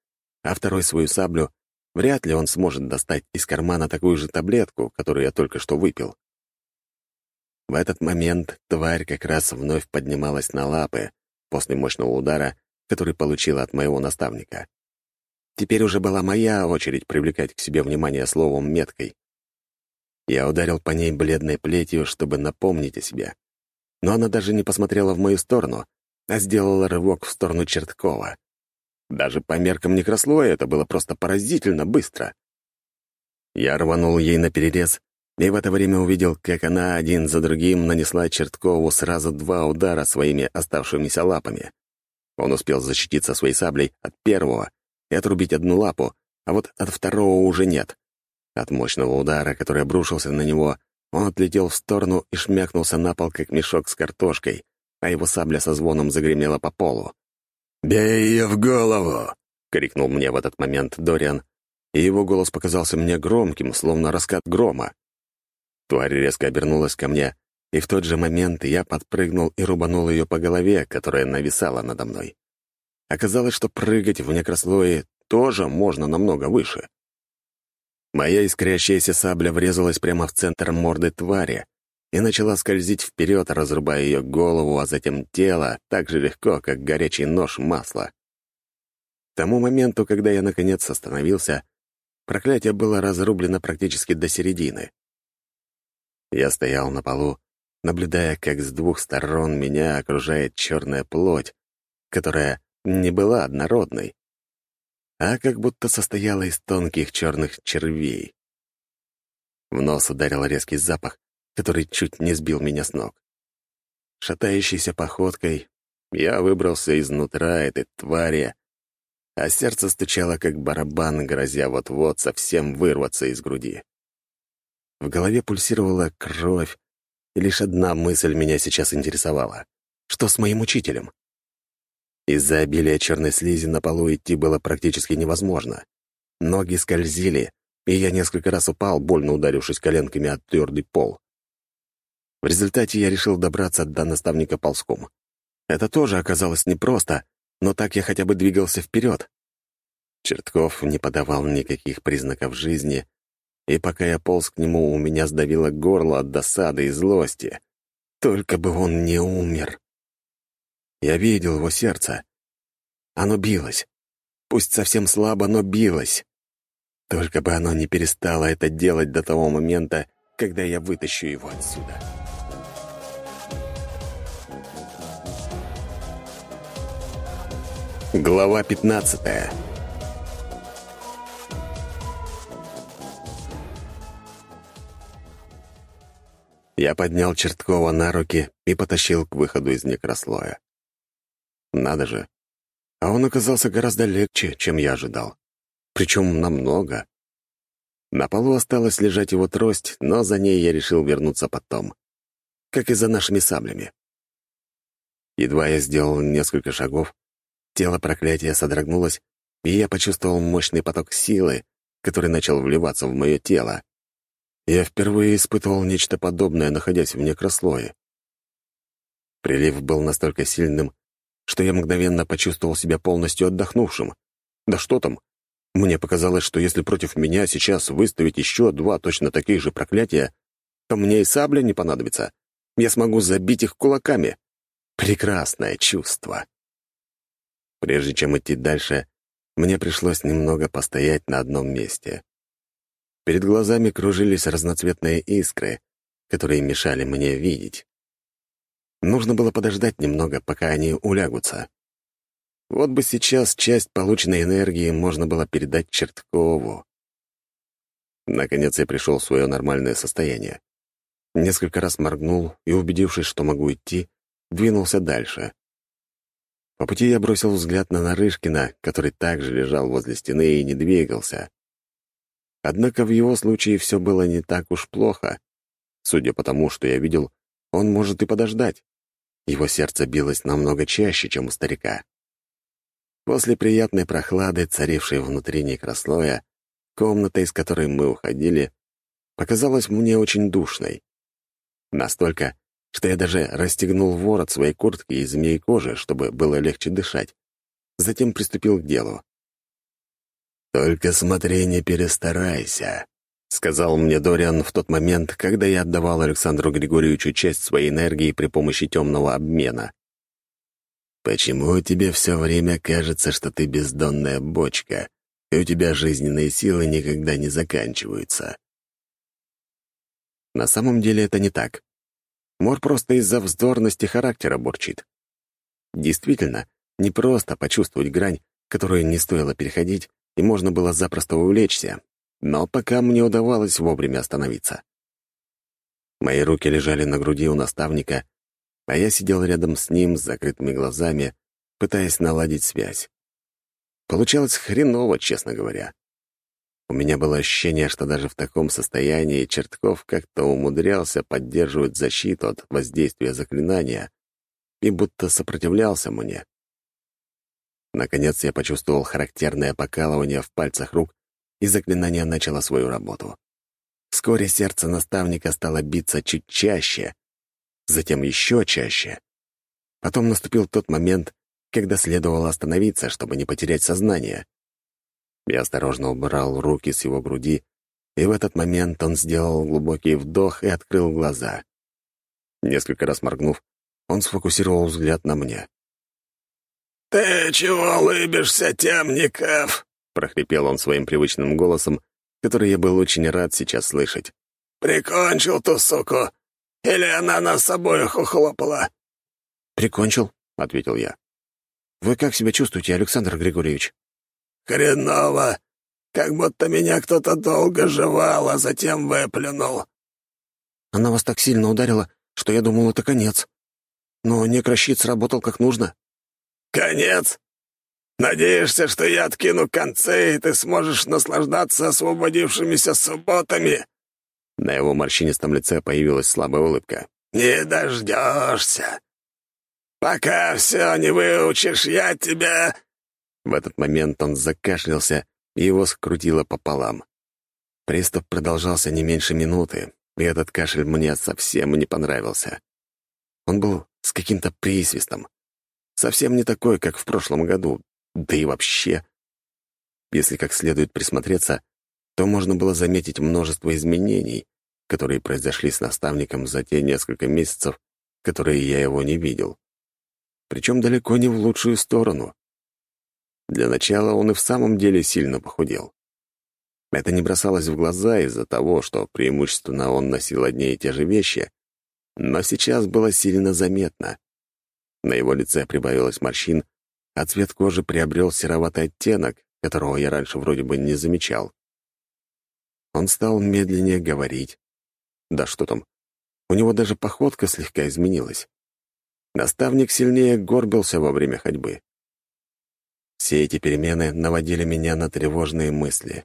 а второй свою саблю, вряд ли он сможет достать из кармана такую же таблетку, которую я только что выпил. В этот момент тварь как раз вновь поднималась на лапы после мощного удара, который получила от моего наставника. Теперь уже была моя очередь привлекать к себе внимание словом «меткой». Я ударил по ней бледной плетью, чтобы напомнить о себе. Но она даже не посмотрела в мою сторону, а сделала рывок в сторону Черткова. Даже по меркам некрослоя это было просто поразительно быстро. Я рванул ей на перерез, и в это время увидел, как она один за другим нанесла Черткову сразу два удара своими оставшимися лапами. Он успел защититься своей саблей от первого и отрубить одну лапу, а вот от второго уже нет. От мощного удара, который обрушился на него, он отлетел в сторону и шмякнулся на пол, как мешок с картошкой, а его сабля со звоном загремела по полу. «Бей ее в голову!» — крикнул мне в этот момент Дориан, и его голос показался мне громким, словно раскат грома. Тварь резко обернулась ко мне, и в тот же момент я подпрыгнул и рубанул ее по голове, которая нависала надо мной. Оказалось, что прыгать в некрослое тоже можно намного выше. Моя искрящаяся сабля врезалась прямо в центр морды твари и начала скользить вперед, разрубая ее голову, а затем тело так же легко, как горячий нож масла. К тому моменту, когда я наконец остановился, проклятие было разрублено практически до середины. Я стоял на полу, наблюдая, как с двух сторон меня окружает черная плоть, которая не была однородной, а как будто состояла из тонких черных червей. В нос ударил резкий запах, который чуть не сбил меня с ног. Шатающейся походкой я выбрался изнутра этой твари, а сердце стучало, как барабан, грозя вот-вот совсем вырваться из груди. В голове пульсировала кровь, и лишь одна мысль меня сейчас интересовала. Что с моим учителем? Из-за обилия черной слизи на полу идти было практически невозможно. Ноги скользили, и я несколько раз упал, больно ударившись коленками от твердый пол. В результате я решил добраться до наставника ползком. Это тоже оказалось непросто, но так я хотя бы двигался вперед. Чертков не подавал никаких признаков жизни, и пока я полз к нему, у меня сдавило горло от досады и злости. Только бы он не умер. Я видел его сердце. Оно билось. Пусть совсем слабо, но билось. Только бы оно не перестало это делать до того момента, когда я вытащу его отсюда. Глава 15 Я поднял Черткова на руки и потащил к выходу из некрослоя. Надо же. А он оказался гораздо легче, чем я ожидал. Причем намного. На полу осталась лежать его трость, но за ней я решил вернуться потом. Как и за нашими саблями. Едва я сделал несколько шагов, тело проклятия содрогнулось, и я почувствовал мощный поток силы, который начал вливаться в мое тело. Я впервые испытывал нечто подобное, находясь в некрослое. Прилив был настолько сильным, что я мгновенно почувствовал себя полностью отдохнувшим. Да что там? Мне показалось, что если против меня сейчас выставить еще два точно таких же проклятия, то мне и сабля не понадобится. Я смогу забить их кулаками. Прекрасное чувство. Прежде чем идти дальше, мне пришлось немного постоять на одном месте. Перед глазами кружились разноцветные искры, которые мешали мне видеть. Нужно было подождать немного, пока они улягутся. Вот бы сейчас часть полученной энергии можно было передать Черткову. Наконец я пришел в свое нормальное состояние. Несколько раз моргнул и, убедившись, что могу идти, двинулся дальше. По пути я бросил взгляд на Нарышкина, который также лежал возле стены и не двигался. Однако в его случае все было не так уж плохо. Судя по тому, что я видел, он может и подождать. Его сердце билось намного чаще, чем у старика. После приятной прохлады, царившей внутри некраслоя, комната, из которой мы уходили, показалась мне очень душной. Настолько, что я даже расстегнул ворот своей куртки из змеи кожи, чтобы было легче дышать. Затем приступил к делу. «Только смотри, не перестарайся», — сказал мне Дориан в тот момент, когда я отдавал Александру Григорьевичу часть своей энергии при помощи темного обмена. «Почему тебе все время кажется, что ты бездонная бочка, и у тебя жизненные силы никогда не заканчиваются?» На самом деле это не так. Мор просто из-за вздорности характера бурчит. Действительно, не просто почувствовать грань, которую не стоило переходить, и можно было запросто увлечься, но пока мне удавалось вовремя остановиться. Мои руки лежали на груди у наставника, а я сидел рядом с ним с закрытыми глазами, пытаясь наладить связь. Получалось хреново, честно говоря. У меня было ощущение, что даже в таком состоянии Чертков как-то умудрялся поддерживать защиту от воздействия заклинания и будто сопротивлялся мне. Наконец я почувствовал характерное покалывание в пальцах рук, и заклинание начало свою работу. Вскоре сердце наставника стало биться чуть чаще, затем еще чаще. Потом наступил тот момент, когда следовало остановиться, чтобы не потерять сознание. Я осторожно убрал руки с его груди, и в этот момент он сделал глубокий вдох и открыл глаза. Несколько раз моргнув, он сфокусировал взгляд на мне. «Ты чего улыбишься, Темников?» — прохрипел он своим привычным голосом, который я был очень рад сейчас слышать. «Прикончил ту суку? Или она нас обоих ухлопала?» «Прикончил», — ответил я. «Вы как себя чувствуете, Александр Григорьевич?» «Хреново. Как будто меня кто-то долго жевал, а затем выплюнул». «Она вас так сильно ударила, что я думал, это конец. Но некрощит сработал как нужно». «Конец? Надеешься, что я откину концы, и ты сможешь наслаждаться освободившимися субботами?» На его морщинистом лице появилась слабая улыбка. «Не дождешься. Пока все не выучишь, я тебя...» В этот момент он закашлялся, и его скрутило пополам. Приступ продолжался не меньше минуты, и этот кашель мне совсем не понравился. Он был с каким-то присвистом. Совсем не такой, как в прошлом году. Да и вообще. Если как следует присмотреться, то можно было заметить множество изменений, которые произошли с наставником за те несколько месяцев, которые я его не видел. Причем далеко не в лучшую сторону. Для начала он и в самом деле сильно похудел. Это не бросалось в глаза из-за того, что преимущественно он носил одни и те же вещи, но сейчас было сильно заметно. На его лице прибавилось морщин, а цвет кожи приобрел сероватый оттенок, которого я раньше вроде бы не замечал. Он стал медленнее говорить. Да что там, у него даже походка слегка изменилась. Наставник сильнее горбился во время ходьбы. Все эти перемены наводили меня на тревожные мысли.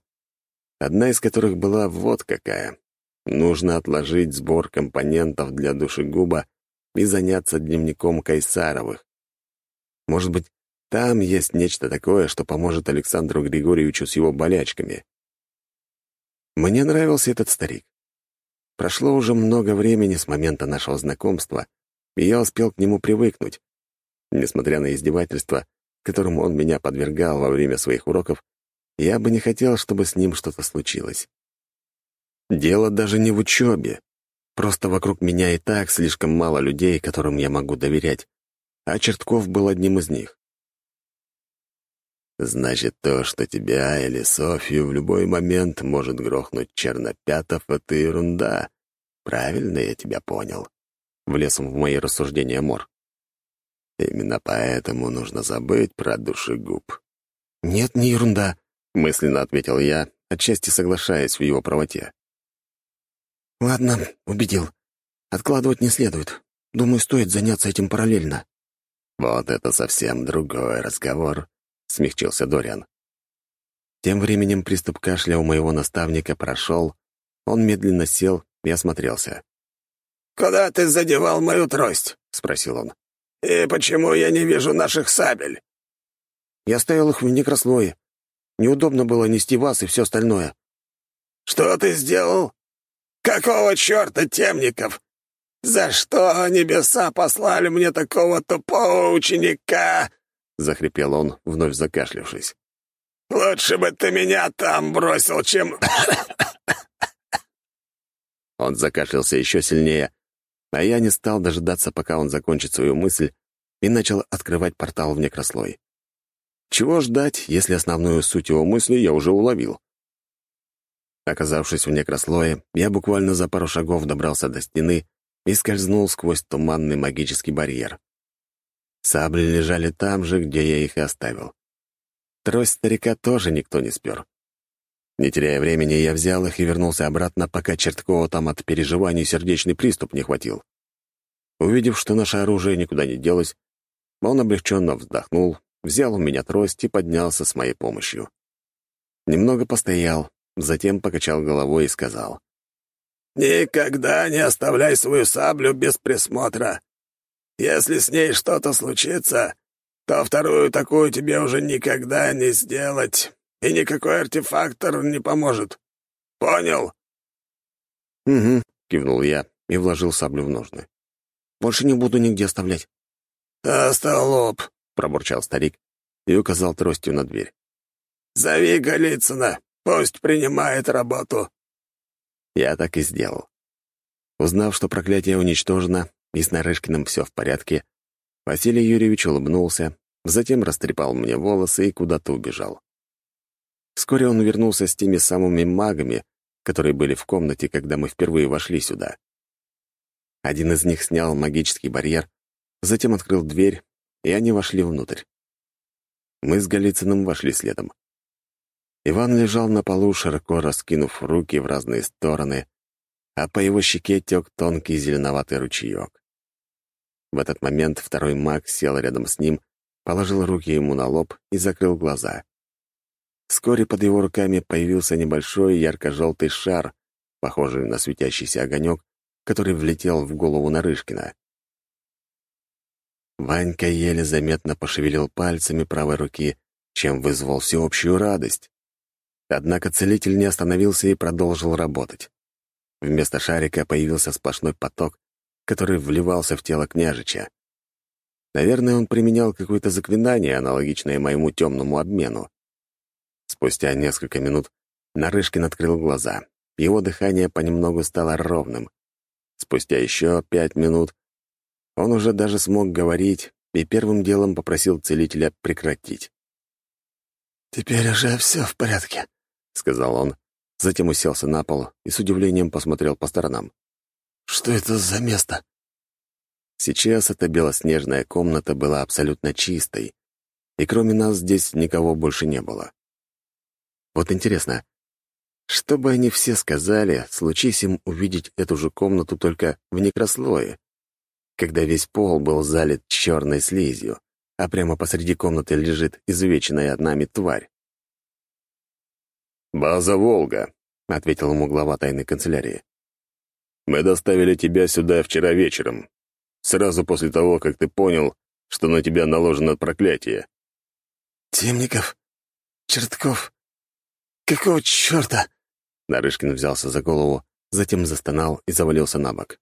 Одна из которых была вот какая. Нужно отложить сбор компонентов для душегуба и заняться дневником Кайсаровых. Может быть, там есть нечто такое, что поможет Александру Григорьевичу с его болячками. Мне нравился этот старик. Прошло уже много времени с момента нашего знакомства, и я успел к нему привыкнуть. Несмотря на издевательства, которым он меня подвергал во время своих уроков, я бы не хотел, чтобы с ним что-то случилось. Дело даже не в учебе. Просто вокруг меня и так слишком мало людей, которым я могу доверять, а Чертков был одним из них. Значит, то, что тебя или Софью в любой момент может грохнуть Чернопятов, — это ерунда. Правильно я тебя понял? Влез в мои рассуждения Мор. Именно поэтому нужно забыть про душегуб. «Нет, не ерунда», — мысленно ответил я, отчасти соглашаясь в его правоте. «Ладно, убедил. Откладывать не следует. Думаю, стоит заняться этим параллельно». «Вот это совсем другой разговор», — смягчился Дориан. Тем временем приступ кашля у моего наставника прошел, он медленно сел и осмотрелся. «Куда ты задевал мою трость?» — спросил он. «И почему я не вижу наших сабель?» «Я ставил их в некрослое. Неудобно было нести вас и все остальное». «Что ты сделал? Какого черта, Темников? За что небеса послали мне такого тупого ученика?» — захрипел он, вновь закашлявшись. «Лучше бы ты меня там бросил, чем...» Он закашлялся еще сильнее, а я не стал дожидаться, пока он закончит свою мысль, и начал открывать портал в некрослой. Чего ждать, если основную суть его мысли я уже уловил? Оказавшись в некрослое, я буквально за пару шагов добрался до стены и скользнул сквозь туманный магический барьер. Сабли лежали там же, где я их и оставил. Трость старика тоже никто не спер. Не теряя времени, я взял их и вернулся обратно, пока Черткова там от переживаний сердечный приступ не хватил. Увидев, что наше оружие никуда не делось, он облегченно вздохнул, взял у меня трость и поднялся с моей помощью. Немного постоял, затем покачал головой и сказал. «Никогда не оставляй свою саблю без присмотра. Если с ней что-то случится, то вторую такую тебе уже никогда не сделать и никакой артефактор не поможет. Понял?» «Угу», — кивнул я и вложил саблю в ножны. «Больше не буду нигде оставлять». «Остолоп», — пробурчал старик и указал тростью на дверь. «Зови Голицына, пусть принимает работу». Я так и сделал. Узнав, что проклятие уничтожено и с Нарышкиным все в порядке, Василий Юрьевич улыбнулся, затем растрепал мне волосы и куда-то убежал. Вскоре он вернулся с теми самыми магами, которые были в комнате, когда мы впервые вошли сюда. Один из них снял магический барьер, затем открыл дверь, и они вошли внутрь. Мы с Голицыным вошли следом. Иван лежал на полу, широко раскинув руки в разные стороны, а по его щеке тек тонкий зеленоватый ручеек. В этот момент второй маг сел рядом с ним, положил руки ему на лоб и закрыл глаза. Вскоре под его руками появился небольшой ярко-желтый шар, похожий на светящийся огонек, который влетел в голову Нарышкина. Ванька еле заметно пошевелил пальцами правой руки, чем вызвал всеобщую радость. Однако целитель не остановился и продолжил работать. Вместо шарика появился сплошной поток, который вливался в тело княжича. Наверное, он применял какое-то заклинание, аналогичное моему темному обмену. Спустя несколько минут Нарышкин открыл глаза. Его дыхание понемногу стало ровным. Спустя еще пять минут он уже даже смог говорить и первым делом попросил целителя прекратить. «Теперь уже все в порядке», — сказал он, затем уселся на пол и с удивлением посмотрел по сторонам. «Что это за место?» Сейчас эта белоснежная комната была абсолютно чистой, и кроме нас здесь никого больше не было. Вот интересно, что бы они все сказали, случись им увидеть эту же комнату только в некрослое, когда весь пол был залит черной слизью, а прямо посреди комнаты лежит изувеченная нами тварь. «База «Волга», — ответил ему глава тайной канцелярии. «Мы доставили тебя сюда вчера вечером, сразу после того, как ты понял, что на тебя наложено проклятие». «Темников? Чертков? Какого черта?» Нарышкин взялся за голову, затем застонал и завалился на бок.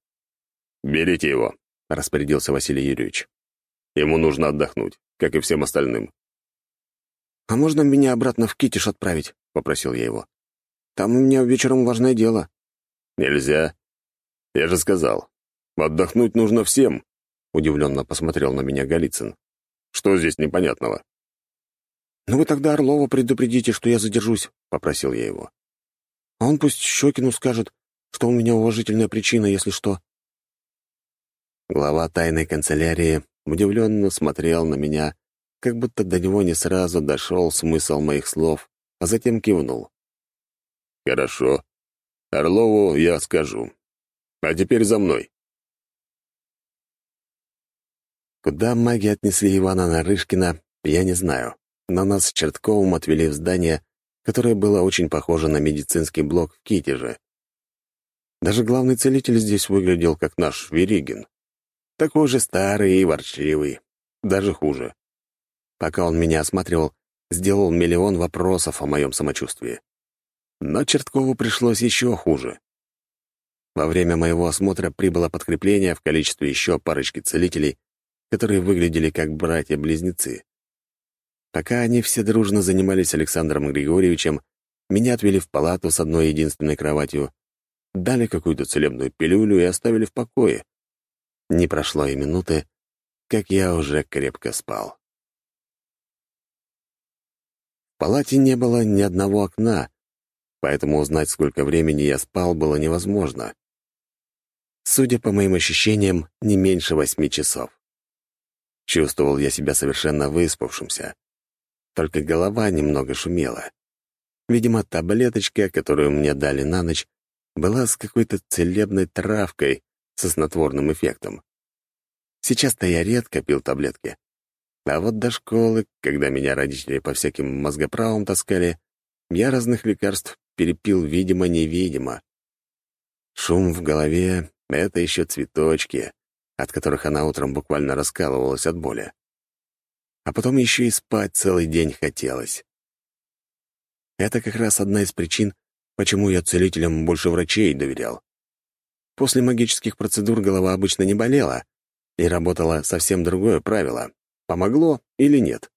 «Берите его», — распорядился Василий Юрьевич. «Ему нужно отдохнуть, как и всем остальным». «А можно меня обратно в Китиш отправить?» — попросил я его. «Там у меня вечером важное дело». «Нельзя. Я же сказал, отдохнуть нужно всем», — удивленно посмотрел на меня Голицын. «Что здесь непонятного?» «Ну вы тогда Орлова предупредите, что я задержусь», — попросил я его. «А он пусть Щекину скажет, что у меня уважительная причина, если что». Глава тайной канцелярии удивленно смотрел на меня, как будто до него не сразу дошел смысл моих слов, а затем кивнул. «Хорошо. Орлову я скажу. А теперь за мной». Куда маги отнесли Ивана Нарышкина, я не знаю, но нас с Чертковым отвели в здание, которое было очень похоже на медицинский блок в Китеже. Даже главный целитель здесь выглядел как наш Веригин. Такой же старый и ворчливый. Даже хуже. Пока он меня осматривал, сделал миллион вопросов о моем самочувствии. Но Черткову пришлось еще хуже. Во время моего осмотра прибыло подкрепление в количестве еще парочки целителей, которые выглядели как братья-близнецы. Пока они все дружно занимались Александром Григорьевичем, меня отвели в палату с одной единственной кроватью, дали какую-то целебную пилюлю и оставили в покое. Не прошло и минуты, как я уже крепко спал. Палате не было ни одного окна, поэтому узнать, сколько времени я спал, было невозможно. Судя по моим ощущениям, не меньше восьми часов. Чувствовал я себя совершенно выспавшимся. Только голова немного шумела. Видимо, таблеточка, которую мне дали на ночь, была с какой-то целебной травкой со снотворным эффектом. Сейчас-то я редко пил таблетки. А вот до школы, когда меня родители по всяким мозгоправам таскали, я разных лекарств перепил видимо-невидимо. Шум в голове — это еще цветочки, от которых она утром буквально раскалывалась от боли. А потом еще и спать целый день хотелось. Это как раз одна из причин, почему я целителям больше врачей доверял. После магических процедур голова обычно не болела, и работало совсем другое правило — помогло или нет.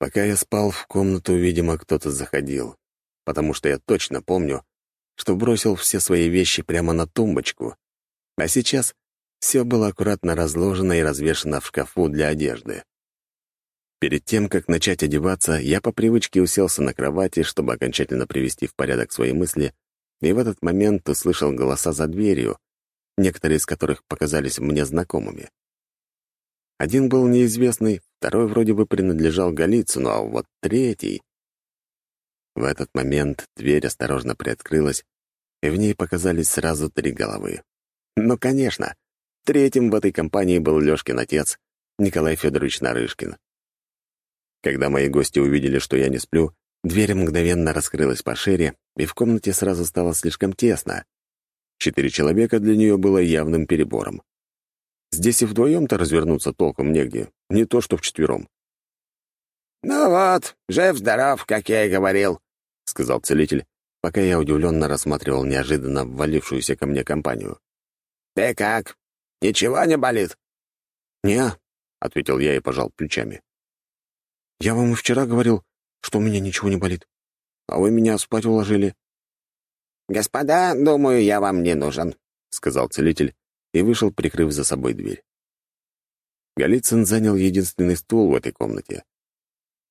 Пока я спал, в комнату, видимо, кто-то заходил, потому что я точно помню, что бросил все свои вещи прямо на тумбочку, а сейчас все было аккуратно разложено и развешено в шкафу для одежды. Перед тем, как начать одеваться, я по привычке уселся на кровати, чтобы окончательно привести в порядок свои мысли, и в этот момент услышал голоса за дверью, некоторые из которых показались мне знакомыми. Один был неизвестный, второй вроде бы принадлежал Голицыну, а вот третий... В этот момент дверь осторожно приоткрылась, и в ней показались сразу три головы. Ну, конечно, Третьим в этой компании был Лёшкин отец, Николай Федорович Нарышкин. Когда мои гости увидели, что я не сплю, дверь мгновенно раскрылась пошире, и в комнате сразу стало слишком тесно. Четыре человека для нее было явным перебором. Здесь и вдвоем-то развернуться толком негде, не то что вчетвером. «Ну вот, жив-здоров, как я и говорил», — сказал целитель, пока я удивленно рассматривал неожиданно ввалившуюся ко мне компанию. «Ты как? Ничего не болит?» «Не», — ответил я и пожал плечами. «Я вам и вчера говорил, что у меня ничего не болит, а вы меня спать уложили». «Господа, думаю, я вам не нужен», — сказал целитель и вышел, прикрыв за собой дверь. Голицын занял единственный стул в этой комнате,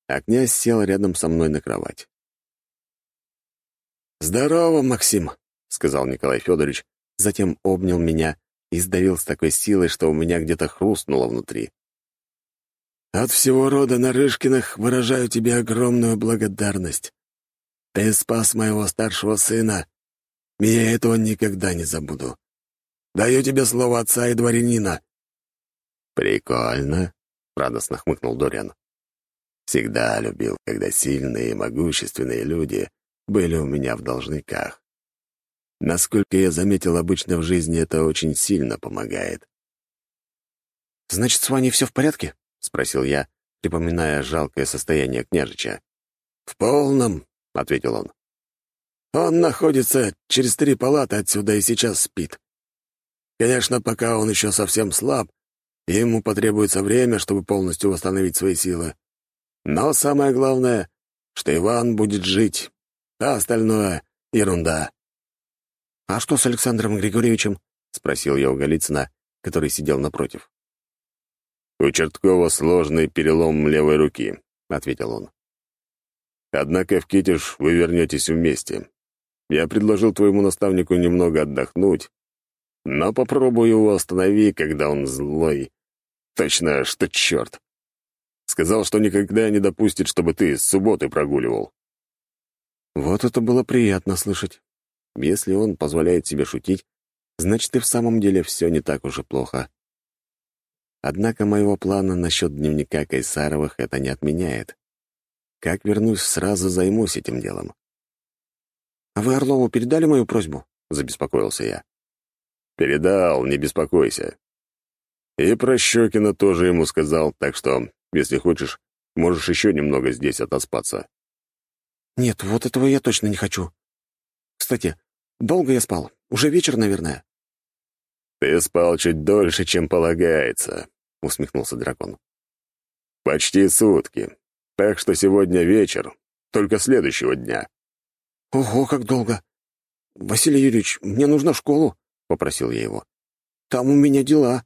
а князь сел рядом со мной на кровать. «Здорово, Максим», — сказал Николай Федорович, затем обнял меня и сдавил с такой силой, что у меня где-то хрустнуло внутри. «От всего рода Нарышкиных выражаю тебе огромную благодарность. Ты спас моего старшего сына, и я этого никогда не забуду. Даю тебе слово отца и дворянина». «Прикольно», — радостно хмыкнул Дориан. «Всегда любил, когда сильные и могущественные люди были у меня в должниках. Насколько я заметил, обычно в жизни это очень сильно помогает. «Значит, с вами все в порядке?» — спросил я, припоминая жалкое состояние княжича. «В полном», — ответил он. «Он находится через три палаты отсюда и сейчас спит. Конечно, пока он еще совсем слаб, ему потребуется время, чтобы полностью восстановить свои силы. Но самое главное, что Иван будет жить, а остальное — ерунда». «А что с Александром Григорьевичем?» — спросил я у Голицына, который сидел напротив. «У Черткова сложный перелом левой руки», — ответил он. «Однако в Китеж вы вернетесь вместе. Я предложил твоему наставнику немного отдохнуть, но попробую его останови, когда он злой, Точно, что черт. Сказал, что никогда не допустит, чтобы ты с субботы прогуливал. Вот это было приятно слышать. Если он позволяет себе шутить, значит и в самом деле все не так уж и плохо. Однако моего плана насчет дневника Кайсаровых это не отменяет. Как вернусь, сразу займусь этим делом. «А вы Орлову передали мою просьбу?» — забеспокоился я. «Передал, не беспокойся. И про Щекина тоже ему сказал, так что, если хочешь, можешь еще немного здесь отоспаться». «Нет, вот этого я точно не хочу. Кстати, долго я спал? Уже вечер, наверное?» «Ты спал чуть дольше, чем полагается», — усмехнулся дракон. «Почти сутки. Так что сегодня вечер, только следующего дня». «Ого, как долго! Василий Юрьевич, мне нужно в школу», — попросил я его. «Там у меня дела».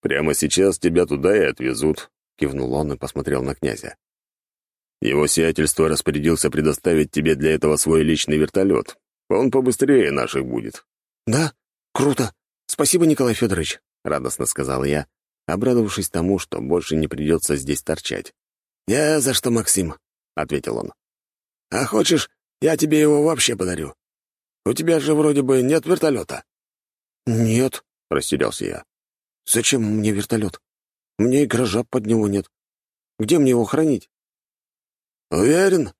«Прямо сейчас тебя туда и отвезут», — кивнул он и посмотрел на князя. «Его сиятельство распорядился предоставить тебе для этого свой личный вертолет. Он побыстрее наших будет». «Да? Круто! Спасибо, Николай Федорович», — радостно сказал я, обрадовавшись тому, что больше не придется здесь торчать. «Я за что, Максим», — ответил он. «А хочешь, я тебе его вообще подарю? У тебя же вроде бы нет вертолета». «Нет», — растерялся я. Зачем мне вертолет? Мне и гаража под него нет. Где мне его хранить? Уверен?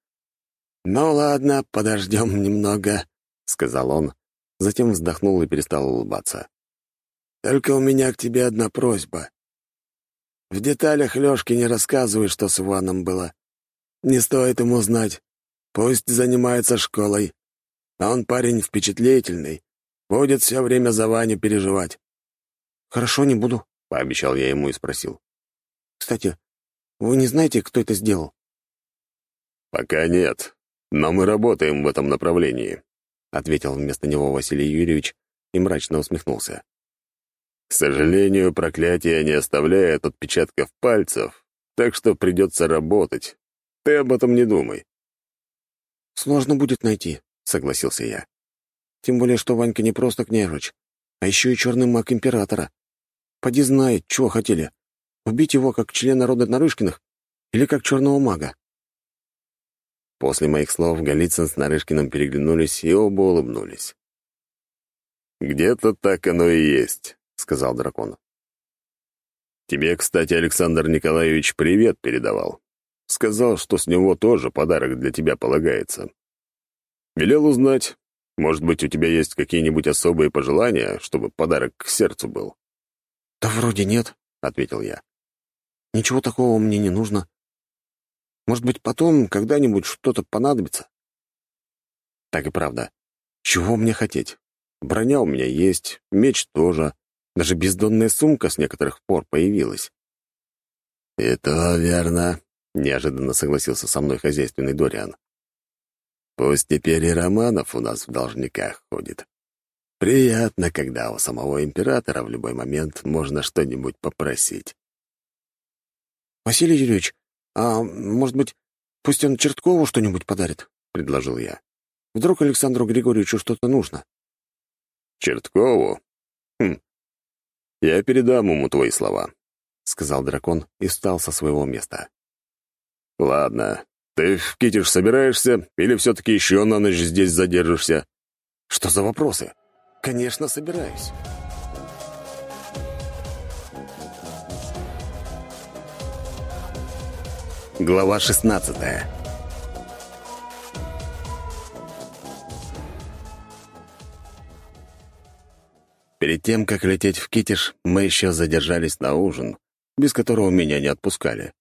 Ну ладно, подождем немного, сказал он, затем вздохнул и перестал улыбаться. Только у меня к тебе одна просьба. В деталях Лёшке не рассказывай, что с Иваном было. Не стоит ему знать. Пусть занимается школой. Он парень впечатлительный. Будет все время за Ваню переживать. «Хорошо, не буду», — пообещал я ему и спросил. «Кстати, вы не знаете, кто это сделал?» «Пока нет, но мы работаем в этом направлении», — ответил вместо него Василий Юрьевич и мрачно усмехнулся. «К сожалению, проклятие не оставляет отпечатков пальцев, так что придется работать. Ты об этом не думай». «Сложно будет найти», — согласился я. «Тем более, что Ванька не просто княжич, а еще и черный маг императора. Поди знает, чего хотели. Убить его как члена рода Нарышкиных или как черного мага. После моих слов Голицын с Нарышкиным переглянулись и оба улыбнулись. «Где-то так оно и есть», — сказал дракон. «Тебе, кстати, Александр Николаевич привет передавал. Сказал, что с него тоже подарок для тебя полагается. Велел узнать, может быть, у тебя есть какие-нибудь особые пожелания, чтобы подарок к сердцу был?» «Да вроде нет», — ответил я. «Ничего такого мне не нужно. Может быть, потом когда-нибудь что-то понадобится?» Так и правда. Чего мне хотеть? Броня у меня есть, меч тоже. Даже бездонная сумка с некоторых пор появилась. «Это верно», — неожиданно согласился со мной хозяйственный Дориан. «Пусть теперь и Романов у нас в должниках ходит. Приятно, когда у самого императора в любой момент можно что-нибудь попросить. «Василий Юрьевич, а может быть, пусть он Черткову что-нибудь подарит?» — предложил я. «Вдруг Александру Григорьевичу что-то нужно?» «Черткову? Хм. Я передам ему твои слова», — сказал дракон и встал со своего места. «Ладно, ты в Китиш собираешься или все-таки еще на ночь здесь задержишься?» «Что за вопросы?» Конечно, собираюсь. Глава 16 Перед тем, как лететь в Китиш, мы еще задержались на ужин, без которого меня не отпускали.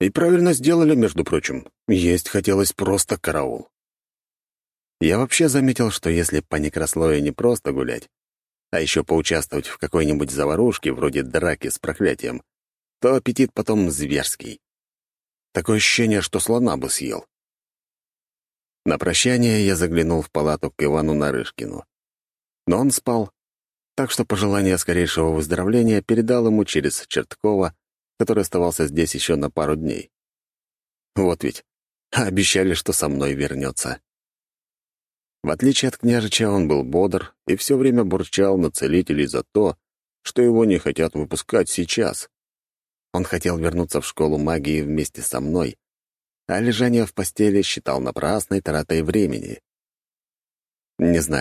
И правильно сделали, между прочим. Есть хотелось просто караул. Я вообще заметил, что если по некрослою не просто гулять, а еще поучаствовать в какой-нибудь заварушке, вроде драки с проклятием, то аппетит потом зверский. Такое ощущение, что слона бы съел. На прощание я заглянул в палату к Ивану Нарышкину. Но он спал, так что пожелание скорейшего выздоровления передал ему через Черткова, который оставался здесь еще на пару дней. Вот ведь, обещали, что со мной вернется. В отличие от княжича, он был бодр и все время бурчал на целителей за то, что его не хотят выпускать сейчас. Он хотел вернуться в школу магии вместе со мной, а лежание в постели считал напрасной тратой времени. Не знаю,